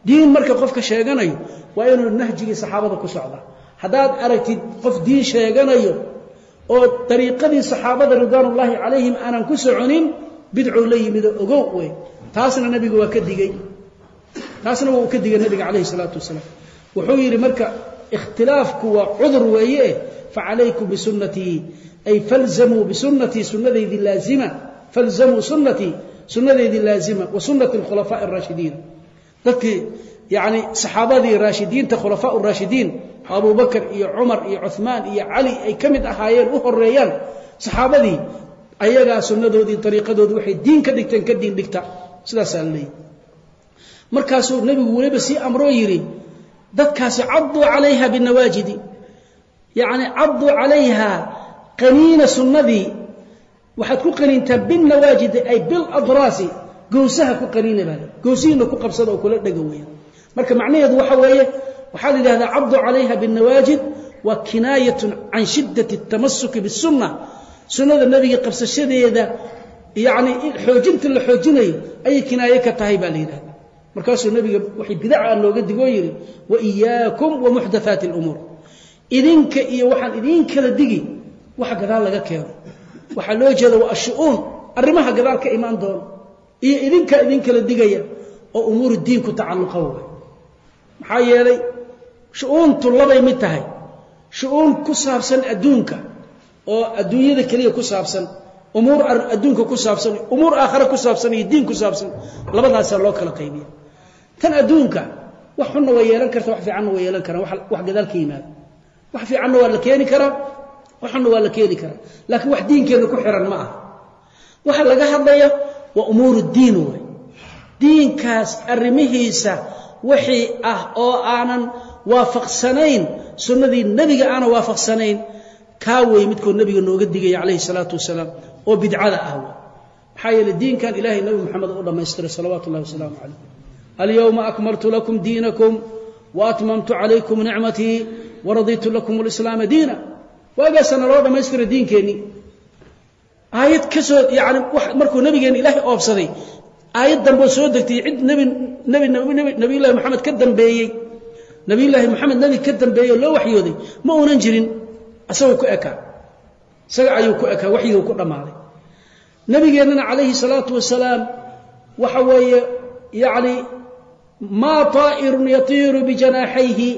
diin marka qofka sheeganayo waa inuu nahjigii saxaabada ku socda haddaad aragtid qof diin sheeganayo oo dariiqadii saxaabada ridwaanullaahi calayhim aanan ku soconin bidcuu la yimido ogow wey taasna nebigu waa ka digey taasna waa ka digay nebiga calayhi salaatu wasalaam. Wuxuu yidhi marka ikhtilaafku waa cudur weeye facalaykum bisunnatii ay falzamuu bisunnatii sunnadeydii laazima falzamuu sunnatii sunnadeydii laazima wa sunnati alkhulafaa'i araashidiin dadkii yacni saxaabadii raashidiinta khulafaa raashidiin abu iyo cumar iyo cuثmaan iyo cali ay ka mid ahaayeen u horeeyaan saxaabadii ayagaa sunnadoodii ariiqadoodii waxay diin ka dhigteen ka diin dhigta. Sidaasaa la leeyahy markaasuu nebigu weliba sii amroo yidhi dadkaasi caduu calayha binawaajidi yacni caduu calayha qaniina sunnadii waxaad ku qaniintaa binawaajidi ay biladraasi gowsaha ku qaniina baa gowsihiina ku qabsada oo kula dhega weya marka macnaheedu waxa weeye waxaa la yidhahdaa cabdu calayha binawaajid waa kinaayatun can shiddati اtamasuki bisunna sunnada nebiga qabsashadeeda yacni xoojinta la xoojinayo ayay kinaaye ka tahay baa la yidhahdaa. Markaasuu nebiga waxay bidaca looga digoo yidhi wa iyaakum wa muxdathaati اlumuur idinka iyo waxaan idiin kala digi waxa gadaal laga keeno waxaa loo jeeda waa ashu-uun arrimaha gadaal ka imaan doono iyo idinka idinkala digaya oo umuuru diin ku tacalluqa way maxaa yeelay shu-uuntu labay mid tahay. Shu-uun ku saabsan adduunka oo adduunyada keliya ku saabsan umuur adduunka ku saabsan umuur aakhare ku saabsan iyo diin ku saabsan labadaasaa loo kala qaybiya tan adduunka wax xunna waa yeelan karta wax fiicanna waa yeelan karaa wax gadaal ka yimaado wax fiicanna waa la keeni karaa wax xunna waa la keeni karaa. Laakiin wax diinkeenna ku xiran ma aha. Waxa laga hadlaya waa umuuru diin way diinkaas arrimihiisa wixii ah oo aanan waafaqsanayn sunnadii nebiga aanan waafaqsanayn kaa wey midkoo nebiga nooga digaya calayhi salaatu wasalaam oo bidcada ah maxaa yeele diinkan ilahay nebi moxamed u dhammaystiray salawaatu ullahi wasalaamu calayh. Alyowma akmaltu lakum diinakum waatmamtu calaykum nicmatii waraditu lakum lislaama diina waagaasana loo dhammaystiray diinkeennii aayad ka soo yani markuu nabigeena ilaahay oobsaday aayad damboo soo degtay cid nebi nabiyullahi moxamed ka dambeeyey. Nabiyullaahi moxamed nebi ka dambeeyey oo loo waxyooday ma uunan jirin isagoo ku ekaa. Isaga ayuu ku ekaa waxyiguu ku dhammaaday. Nabigeennana calayhi salaatu wasalaam waxa weeye yacni maa طaa'irun yatiiru bijanaaxayhi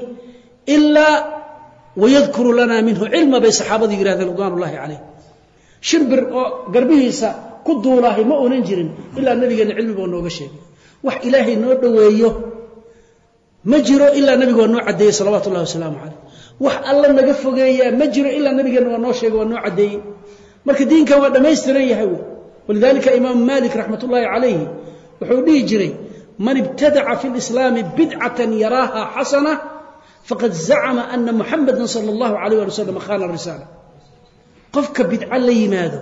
ilaa wayadkuru lana minhu cilma bay saxaabadu yidhahdeen ridwaan ullahi calayh shimbir oo garbihiisa ku duulaahay ma uunan jirin ilaa nabigeenna cilmi boo nooga sheegay wax ilaahay noo dhoweeyo ma jiro ilaa nabigoo noo caddeeyey salawatu ullahi wasalaamu calayh wax alla naga fogeeyaa ma jiro ilaa nabigeenna waa noo sheegay waa noo caddeeyey marka diinkan waa dhammaystiran yahay wy walidalika imaamu malik raxmat ullaahi calayhi wuxuu dhihi jiray man ibtadaca fi lislaami bidcatan yaraaha xasana faqad zacama ana muxamada sala allahu alayh ali wasalam khana risaala. Qofka bidco la yimaado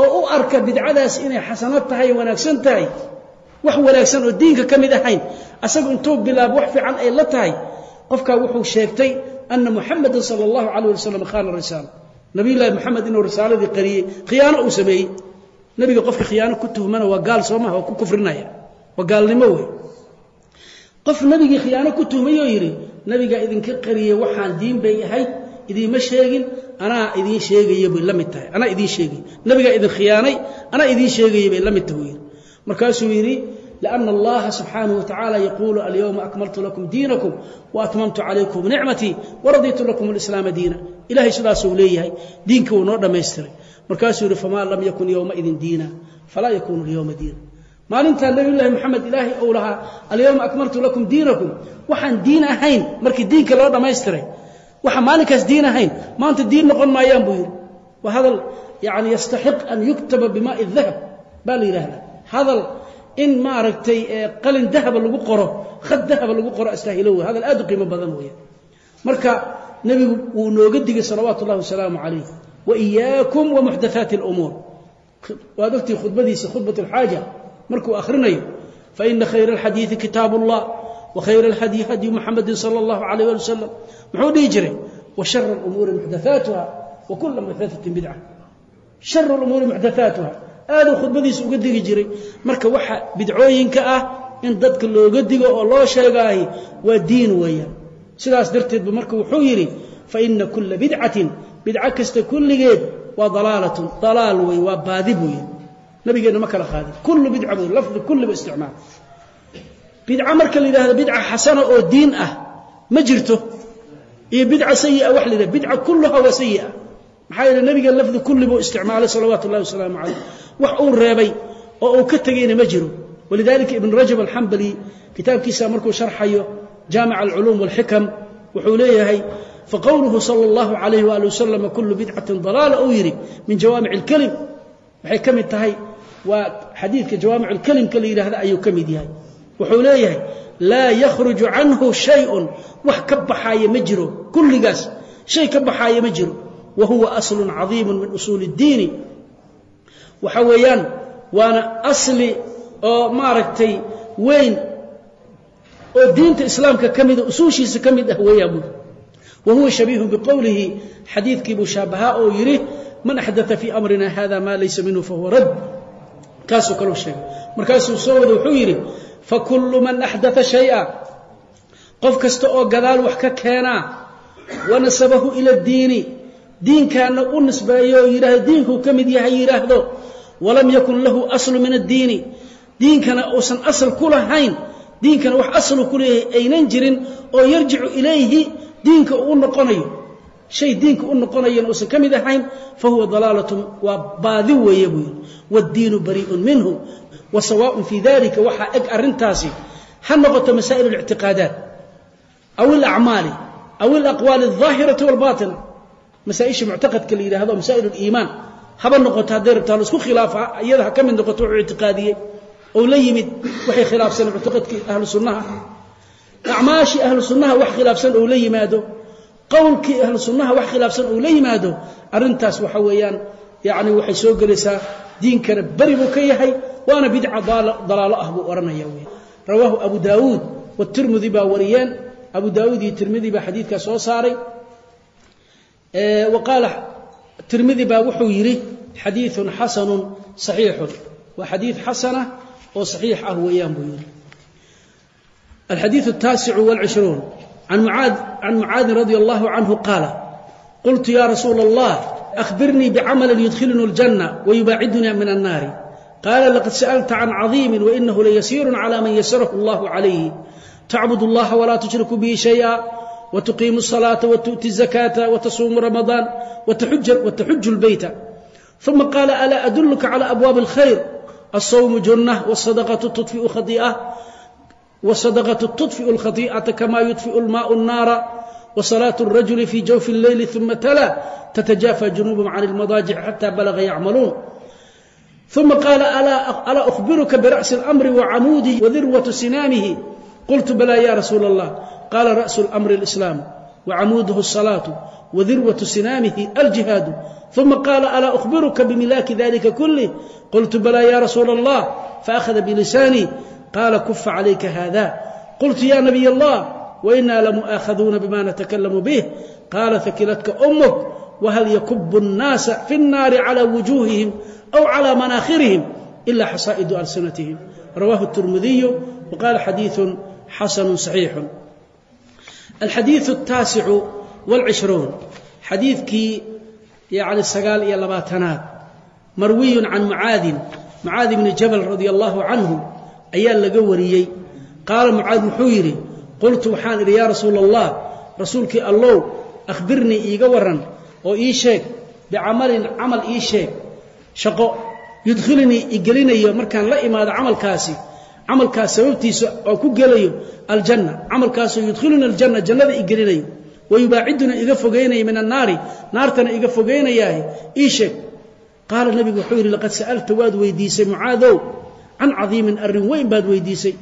oo u arka bidcadaas inay xasano tahay wanaagsan tahay wax wanaagsan oo diinka ka mid ahayn asagu intuu bilaabo wax fiican ay la tahay qofkaa wuxuu sheegtay ana muxamada sala allahu alayh wasalam khana risaala. Nabiyullaahi moxamed inuu risaaladii qariyey khiyaano uu sameeyey. Nebiga qofka khiyaano ku tuhmana waa gaal nabigaa idinka qariyey waxaan diin bay ahayd idiima sheegin anaa idiin sheegaya bay la mid tahay anaa idiin sheegay. Nabigaa idin khiyaanay anaa idiin sheegaya bay la mid tahay yidhi markaasuu yidhi lianna allaha subxaanahu watacaala yaquulu alyowma akmaltu lakum diinakum waatmamtu calaykum nicmatii waraditu lakum alislaama diina. Ilahay sidaasuu leeyahay diinka wuu noo dhammaystiray. Markaasuu yidhi famaa lam yakun yowmaidin diina falaa yakuunu maalintaa nabiyullaahi moxamed ilaahay uu lahaa alyowma akmaltu lakum diinakum. Waxaan diin ahayn markii diinka loo dhammaystiray. Waxa maalinkaas diin ahayn maanta diin noqon maayaan buu yidhi. Waa hadal yani yastaxiq an yuktaba bimaai dahab baa la yidhaahdaa. Hadal in maaragtay qalin dahaba lagu qoro khad dahaba lagu qoro astaahilo wey hadal aad u qiimo badan weya marka nebigu wuu nooga digay salawaatu ullahi wasalaamu calayh. Wa iyaakum wa muxdathaati alumuur. Waad ogtii khudbadiisa khudbat alxaaja markuu akhrinayo faina khayra alxadiidi kitaabu اllah wa khayra alhadyi hadyu muxamadi sala اllahu alayh ali wasalam muxuu dhihi jiray wa shara alumuuri muxdathaatuha wa kula muxdathatin bidca shara alumuuri muxdathaatuha aaduu khudbadiisa uga digi jiray. Marka waxa bidcooyinka ah in dadka looga digo oo loo sheegaahi waa diin weeyaan. Sidaas darteed bu marka wuxuu yidhi faina kula bidcatin bidco kasta kulligeed waa dalaalatun dalaal wey waa baadi buu yidhi nabigeenna ma kala qaadin. Kullu bidca buu lafdi kulliba isticmaal. Bidca marka la yidhahdo bidca xasana oo diin ah ma jirto. Iyo bidca sayi'a wax la yidhahdo bidca kulluha waa sayi'a maxaa yeele nabiga lafdi kulli buu isticmaalay salawaatu wasalaamu calayh. Wax uu reebay oo uu ka tegeyna ma jiro. Walidalika ibn rajab alxambali kitaabkiisa markuu sharxayo jaamic alculuum walxikam wuxuu leeyahay faqowluhu sala allahu calayh waali wasalam kullu bidcatin dalaala uu yidhi min jawaamic alkelim waxay ka mid tahay waa xadiidka jawaamic alkelimka la yidhahda ayuu ka mid yahay. Wuxuu leeyahay laa yakhruju canhu shayun. Wax ka baxaaya ma jiro kulligaas. Shay ka baxaaya ma jiro. Wa huwa aslun cadiimu min usuuli اddiini waxa weeyaan waana asli oo maaragtay weyn oo diinta islaamka ka mida usuushiisa ka mid ah weeyaa buuri wa huwa shabiihu biqowlihi. Xadiidkii buu shaabahaa oo yidhi man axdaa fii amrina hada maa laysa minhu fahuwa rad kaasuu kaluu sheegay. Markaasuu soo wada wuxuu yidhi fakulu man axdaa shaya. Qof kasta oo gadaal wax ka keenaa wa nasabahu ila اdiini diinkaana u nisbeeyo oo yidhaahdo diinkuu ka mid yahay yidhaahdo walam yakun lahu aslu min addiini. Diinkana uusan asal ku lahayn diinkana wax asalu ku leeyahay aynan jirin oo yarjicu ilayhi diinka uu noqonayo shay diinka u noqonayana uusan ka mid ahayn fa huwa dalaalatun waa baadi weeye buu yidhi waaddiinu barii'un minhu wa sawaaءun fii dalika waxaa eg arrintaasi ha noqoto masaa'il اlictiqaadaat aw alacmaali aw alaqwaali الظaahirati wاlbaطina masaaisha muctaqadka la yidhahdo masaa'il اliimaan haba noqoto hadday rabtaa la isku khilaafa iyada ha ka mid noqoto wuxuu ictiqaadiyey oo la yimid waxay khilaafsan muctaqadkii ahlu sunnaha acmaashii ahlu sunnaha wax khilaafsan ou la yimaado qowlkii ahlu sunnaha wax khilaafsan uu la yimaado arintaas waxa weeyaan yani waxay soo gelaysaa diinkana beri buu ka yahay waana bidca dalaalo ah buu odhanaya w rawaahu abu daawuud watirmudi baa wariyeen. Abu daawuud iyo tirmidi baa xadiidkaa soo saaray. Wa qaala tirmidi baa wuxuu yidhi xadiiun xasanun saxiixun. Waa xadiid xasana oo saxiix ah weeyaan buu yidhi. Alxadiiu taasicu wاlcishruun can mucaadin radi allahu canhu qaala qultu ya rasuula الlah أخبرني بعمل يدخلني الجنة ويباعدني من النار قال لقد سألت عن عظيم وإنه ليسير على من يسره الله عليه تعبد الله ولا تشرك به شيئا وتقيم الصلاة وتؤتي الزكاة وتصوم رمضان وتحج, وتحج البيت ثم قال ألا أدلك على أبواب الخير الصوم جنة والصدقة تطفئ خطيئة والصدقة تطفئ الخطيئة كما يطفئ الماء النار وصلاة الرجل في جوف الليل ثم تلا تتجافى جنوبهم عن المضاجع حتى بلغ يعملون ثم قال ألا, ألا أخبرك برأس الأمر وعموده وذروة سنامه قلت بلى يا رسول الله قال رأس الأمر الإسلام وعموده الصلاة وذروة سنامه الجهاد ثم قال ألا أخبرك بملاك ذلك كله قلت بلى يا رسول الله فأخذ بلساني قال كف عليك هذا قلت يا نبي الله وإنا لمؤاخذون بما نتكلم به قال ثكلتك أمك وهل يكب الناس في النار على وجوههم أو على مناخرهم إلا حصائد ألسنتهم رواه الترمذي وقال حديث حسن صحيح الحديث التاسع والعشرون حديثك يعني السقال يا لباتنات مروي عن معاذ معاذ بن جبل رضي ayaa laga wariyey. Qaala mucaad wuxuu yidhi qultu waxaan idhi yaa rasuul allah rasuulkii allow akhbirnii iiga waran oo ii sheeg bicamalin camal ii sheeg shaqo yudkhilnii igelinayo markaan la imaado camalkaasi camalkaas sababtiisa oo ku gelayo aljanna camalkaasoo yudkhiluna aljanna jannada igelinayo wayubaaciduna iga fogeynaya min annaari naartana iga fogeynayaah ii sheeg. Qaala nebigu wuxuu yidhi laqad sa'alta waad weydiisay mucaadow can cadiimin arrin weyn baad weydiisay.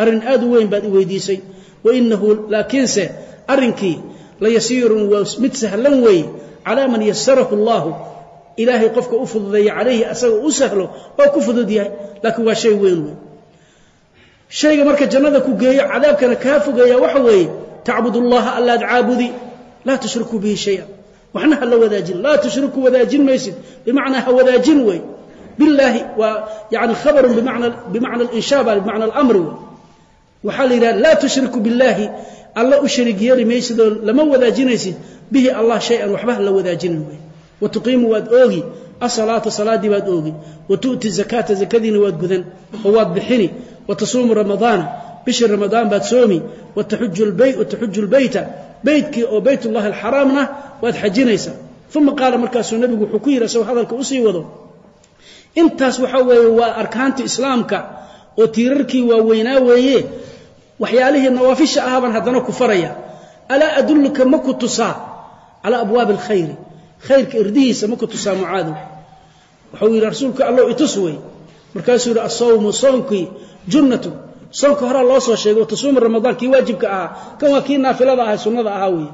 Arrin aad u weyn baad i weydiisay. Wainahu laakiinse arrinkii layasiirun waa mid sahlan weeye calaa man yasarahu allaahu ilaahay qofka u fududeeya calayhi asaga u sahlo oo ku fudud yahay laakiin waa shay weyn wey shayga marka jannada ku geeyo cadaabkana kaa fogeeya waxa weeye tacbud ullaha allaad caabudi laa tushrikuu bihi shaya waxna ha la wadaajin laa tushriku wadaajin maysid. Bimacnaa ha wadaajin wey bilaahi waa yani khabarun bimacna alinshaa baa bimacna alamri waxaa la yidhaha laa tushriku billaahi alla u shariig yeeli maysidoo lama wadaajinaysid. Bihi allah shay-an waxba la wadaajinin wey. Wa tuqiimu waad oogi asalaata salaaddii baad oogi. Wa tu'ti zakaata zakadiina waad gudan oo waad bixini. Wa tasuumu ramadaana bishii ramadaan baad soomi. Wa taxuju lbeyta beytkii oo beytullahi alxaraamna waad xajinaysaa. Uma qaala markaasuu nebigu wuxuu ku yidhi asagoo hadalka u sii wado intaas waxaa weeye waa arkaanta islaamka oo tiirarkii waaweynaa weeye. Waxyaalihii nawaafisha ahaabaan haddana ku faraya. Alaa adulluka ma ku tusaa? Calaa abwaabi alkhayri khayrka irdihiisa ma ku tusaa mucaadow waxau yidhi rasuulka allow itus wey. Markaasuu yidhi asawmu soonkii junnatu. Soonka horaa loo soo sheegay watasuumu ramadaan kii waajibka ahaa. Kan waa kii naafilada ahaa sunnada ahaa weeye.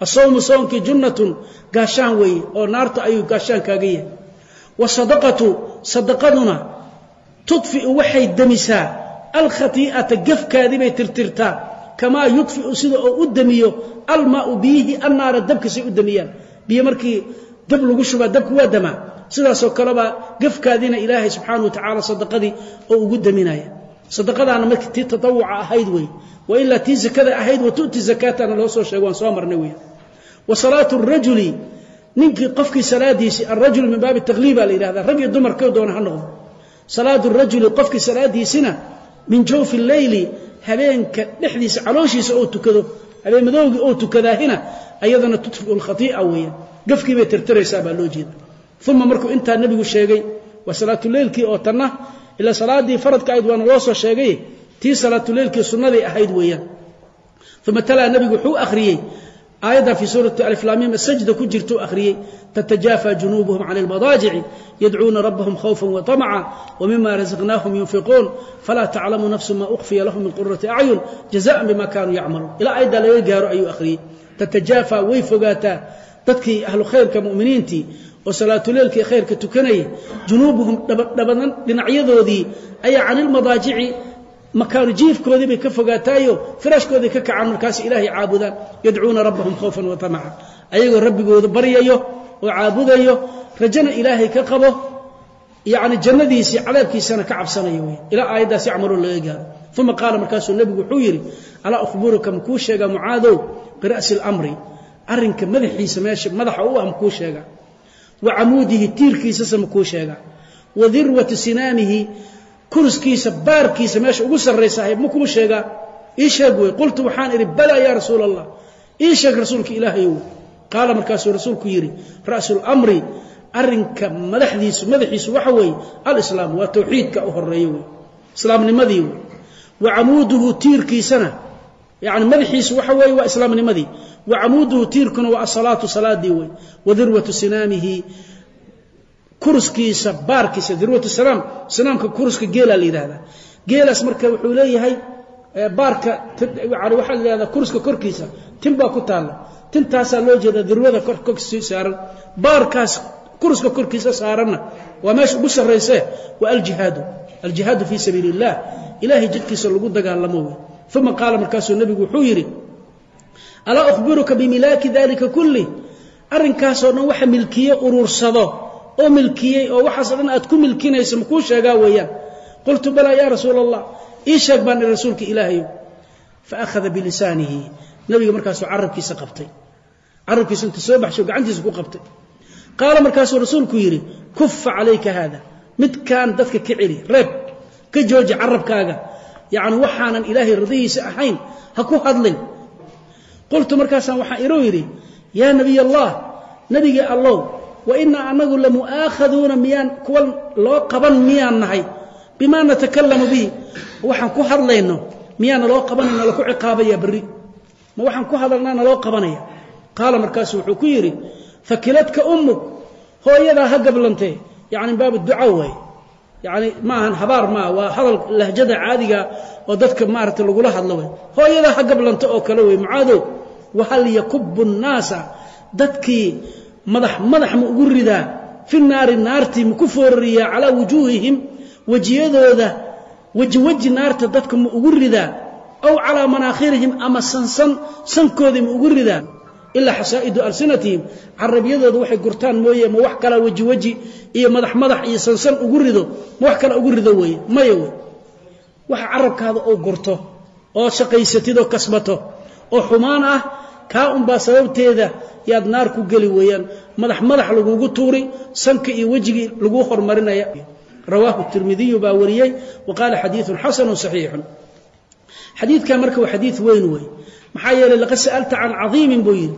Asawmu soonkii junnatun. Gaashaan weeye oo naarta ayuu gaashaan kaaga yahay wasadaqatu sadaqaduna tudfiu waxay demisaa alkhatii'ata gefkaadii bay tirtirtaa. Kamaa yudfiu sida oo u demiyo almaau biyihii annaara dabkasay u demiyaan biyo markii dab lagu shubaa dabku waa damaa. Sidaasoo kalebaa gefkaadiina ilaahay subxaana wa tacaala sadaqadii oo ugu deminaya sadaqadaana markii tii tatawuca ahayd wey. Wa tii zakada ahayd wa zakaatana loo soo sheego waan soo marnay wey wa salaatu rajuli ninkii qofkii salaadiisii alrajul min baabi takliib baa la yidhahdaa rag iyo dumar kow doona ha noqdo. Salaadu rajuli qofkii salaadiisina min jawfi leyli habeenka dhexdiisa calooshiisa oo tukado habeen madowgii oo tukadaahina ayadana tudfiu lkhatii'a weeyaan gafkii bay tirtiraysaa baa loo jeeda. Uma markuu intaa nebigu sheegay waa salaatuleylkii oo tanna ilaa salaaddii faradka ahayd waana loo soo sheegay tii salaatuleylkii sunnaday ahayd weeyaan uma talaa nebigu wuxuu akhriyey aayadda fii suurati aliflaamim sajda ku jirtuu akhriyey tatajaafa junuubuhum can اlmadaajici yadcuuna rabbahum khawfa waطamca wmima razaqnaahum yunfiquun falaa taclamu nafsu ma ukhfiya lahum min qurati acyun jazaan bima kaanuu yacmaluun. Ilaa aayaddaa laga gaaro ayuu akhriyey. Tatajaafa way fogaataa dadkii ahlu khayrka mu'miniintii oo salaatuleelkii khayrka tukanayay junuubuhum dhabadhabadan dhinacyadoodii ayaa can ilmadaajici makaanu jiifkoodii bay ka fogaataayo firaashkoodii ka kacaan markaas ilaahay caabudaan. Yadcuuna rabbahum khawfan wa ayagoo rabbigooda baryayo oo caabudayo rajana ilaahay ka qabo yacni jannadiisii cadaabkiisana ka cabsanaya wey ilaa aayaddaas yacmaloo laga gaaro. Uma qaala markaasuu nebigu wuxuu yidhi alaa ukhbiruka makuu sheegaa mucaadow bira'si اlamri arrinka madaxiisa meesha madaxa u ah makuu sheegaa. Wa camuudihi tiirkiisasa makuu sheegaa. Wa dirwati sinaamihi kuriskiisa baarkiisa meesha ugu sarraysahay makuu sheegaa. Ii sheeg wey qultu waxaan idhi balaa yaa rasuula allah ii sheeg rasuulka ilaahayow qaala markaasuu rasuulku yidhi ra'su اlamri arrinka madaxdiisu madaxiisu waxa weeye alislaam waa tawxiidka u horeeyo wey islaamnimadii wey wa camuuduhu tiirkiisana yani madaxiisu waxa weeye waa islaamnimadii wa camuuduhu tiirkuna waa asalaatu salaadii wey wa dirwatu sinaamihi kuruskiisa baarkiisa dirwatu sinaam sinaamka kuruska geelaa la yidhahdaa geelaas marka wuxuu leeyahay baarka waxaa la yidhahdaa kuruska korkiisa tin baa ku taalla. Tintaasaa loo jeedaa dirwada korkii saaran. Baarkaas kuruska korkiisa saaranna waa meesha ugu sarraysee waa aljihaadu. Aljihaadu fii sabiili اllah ilahay jidkiisa lagu dagaalamo wey uma qaala markaasuu nebigu wuxuu yidhi alaa ukhbiruka bimilaaki dalika kulli? Arrinkaasoo dhan waxa milkiye uruursado oo milkiyey oo waxaasoo dhan aad ku milkinayso makuu sheegaa weeyaan? Qultu balaa yaa rasuula allah ii sheeg baan i rasuulka ilaahayo faakhada bilisaanihi. Nebiga markaasuu carabkiisa qabtay. Carabkiisa inta soo baxsho gacantiisa ku qabtay. Qaala markaasuu rasuulku yidhi kufa calayka haada midkaan dadka ka celi reeb ka jooji carabkaaga yacni waxaanan ilaahay radihiisa ahayn ha ku hadlin. Qultu markaasaan waxaan inuu yidhi yaa nebiy allah nebigii allow wa inaa anagu lamu'aakhaduuna miyaan kuwa loo qaban miyaan nahay. Bimaa natakalamu bihi. Waxaan ku hadlayno miyaa naloo qabanaya nalaku ciqaabaya berri. Ma waxaan ku hadalnaa naloo qabanaya. Qaala markaasuu wuxuu ku yidhi fakiladka ummug hooyadaa ha gablantee. Yani min duca waay. Yani maahan habaar maa waa hadal lahjada caadiga oo dadka maarata lagula hadlo way hooyadaa ha gablanta oo kale wey mucaadow wahal yakubu nnaasa? Dadkii madax madax ma ugu ridaa fi naari naartii ma ku foorariyaa calaa wujuuhihim wejiyadooda weji weji naarta dadka ma ugu ridaa aw calaa manaakhirihim ama sansan sankoodii ma ugu ridaa ilaa xasaa'idu alsinatihim carabyadooda waxay gurtaan mooye ma wax kalaa weji weji iyo madax madax iyo sansan ugu rido ma wax kala ugu rido weeye maya wey waxa carabkaada oo gurto oo shaqaysatid oo kasbato oo xumaan ah kaa unbaa sababteeda yaad naar ku geli weeyaan madax madax lagugu tuuri sanka iyo wejigii laguu hormarinaya rawaahu tirmidiyu baa wariyey wa qaala xadiiun xasanu saxiixun xadiidkan marka waa xadiid weyn wey maxaa yeelay laqad sa'alta can cadiimin buu yidhi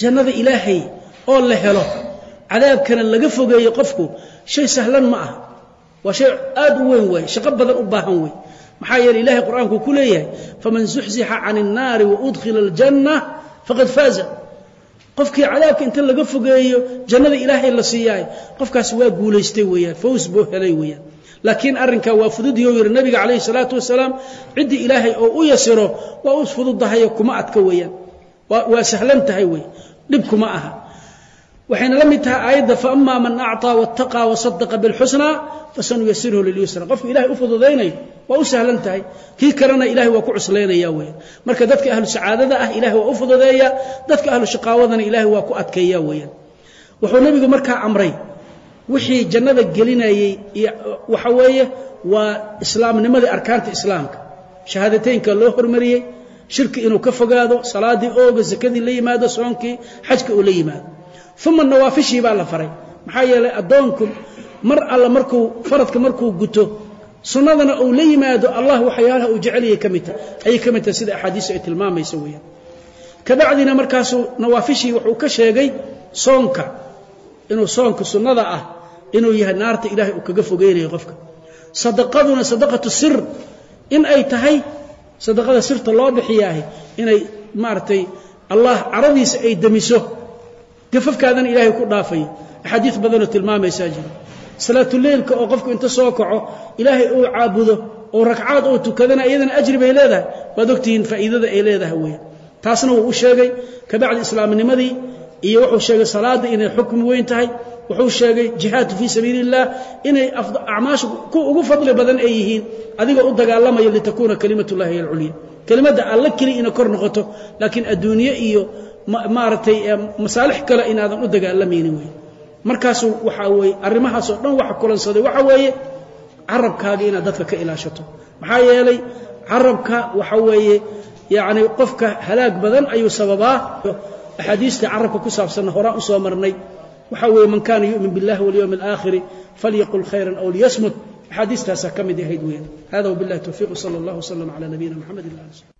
jannada ilaahay oo la helo cadaabkana laga fogeeyo qofku shay sahlan ma aha waa shay aad u weyn waay shaqo badan u baahan wey maxaa yeeley ilahay qur'aanku ku leeyahay faman zuxzixa can الnaari waudkhila اljanna faqad faaza qofkii cadaabka inta laga fogeeyo jannada ilaahay la siiyaay qofkaas waa guulaystay weeyaan faws buu helay weeyaan laakiin arrinkaa waa fududyo yidhi nabiga calayhi salaatu wasalaam ciddii ilaahay oo u yasiro waa u fududdahayo kuma adka weeyaan waa sahlan tahay wey dhib kuma aha waxayna la mid tahay aayadda faama man acطaa waاtaqaa wasadaqa biاlxusnaa fasanuyasirhu lilyusra qofka ilahay u fududaynayo waa u sahlan tahay. Kii kalena ilahay waa ku cuslaynaya weeyaan marka dadka ahlu sacaadada ah ilahay waa u fududeeya. Dadka ahlu shaqaawadana ilahay waa ku adkeeya weeyaan wuxuu nebigu markaa amray. Wixii jannada gelinayey waxa weeye waa islaamnimadii arkaanta islaamka. Shahaadateynka loo hormariyey shirki inuu ka fogaado salaadii ooga sakadii la yimaado soonkii xajka uu la yimaado. Uma nawaafishii baa la faray. Maxaa yeelay addoonku mar alla markuu faradka markuu guto sunnadana uu la yimaado allah waxyaalaha uu jeceliyay ka mid tahay ayay ka mid tahay sida axaadiisu ay tilmaamayso weeyaan. Kabacdina markaasuu nawaafishii wuxuu ka sheegay soonka inuu soonka sunnada ah inuu yahay naarta ilaahay uu kaga fogeynayo qofka. Sadaqaduna sadaqatu sir. In ay tahay sadaqada sirta loo bixiyaahi inay maaragtay allah caradiisa ay demiso gafafkaadana ilaahay ku dhaafayo axaadiis badanoo tilmaamaysaa jira salaatuleylka oo qofku inta soo kaco ilaahay uu caabudo oo ragcaad oo tukadana iyadana ajri bay leedahay. Waad ogtihiin faa'iidada ay leedahay weeyaan taasna wuu u sheegay kabacdi islaamnimadii iyo wuxuu sheegay salaadda inay xukmi weyn tahay. Wuxuu sheegay jihaadku fii sabiili اllah inay acmaasha ku ugu fadli badan ay yihiin. Adigoo u dagaalamayo litakuuna kalimat اllahi hiy kelimadda alla keli ina kor noqoto laakiin adduunye iyo maaragtay masaalix kale inaadan u dagaalamaynin wey markaasu waxaa weeye arrimahaasoo dhan waxa kulansaday waxa weeye carabkaaga inaad dadka ka ilaashato maxaa yeelay carabka waxa weeye yacni qofka halaag badan ayuu sababaa axaadiistii carabka ku saabsanna horaan u soo marnay waxaa weeye man kaana yu'min biاllahi walyowmi اlآakhiri falyaqul khayra aw liyasmut axaadiistaasaa ka mid ahayd weeyaan hada wbiاllahi towfiiq wsala اllah wslm cala nabiyina mxamed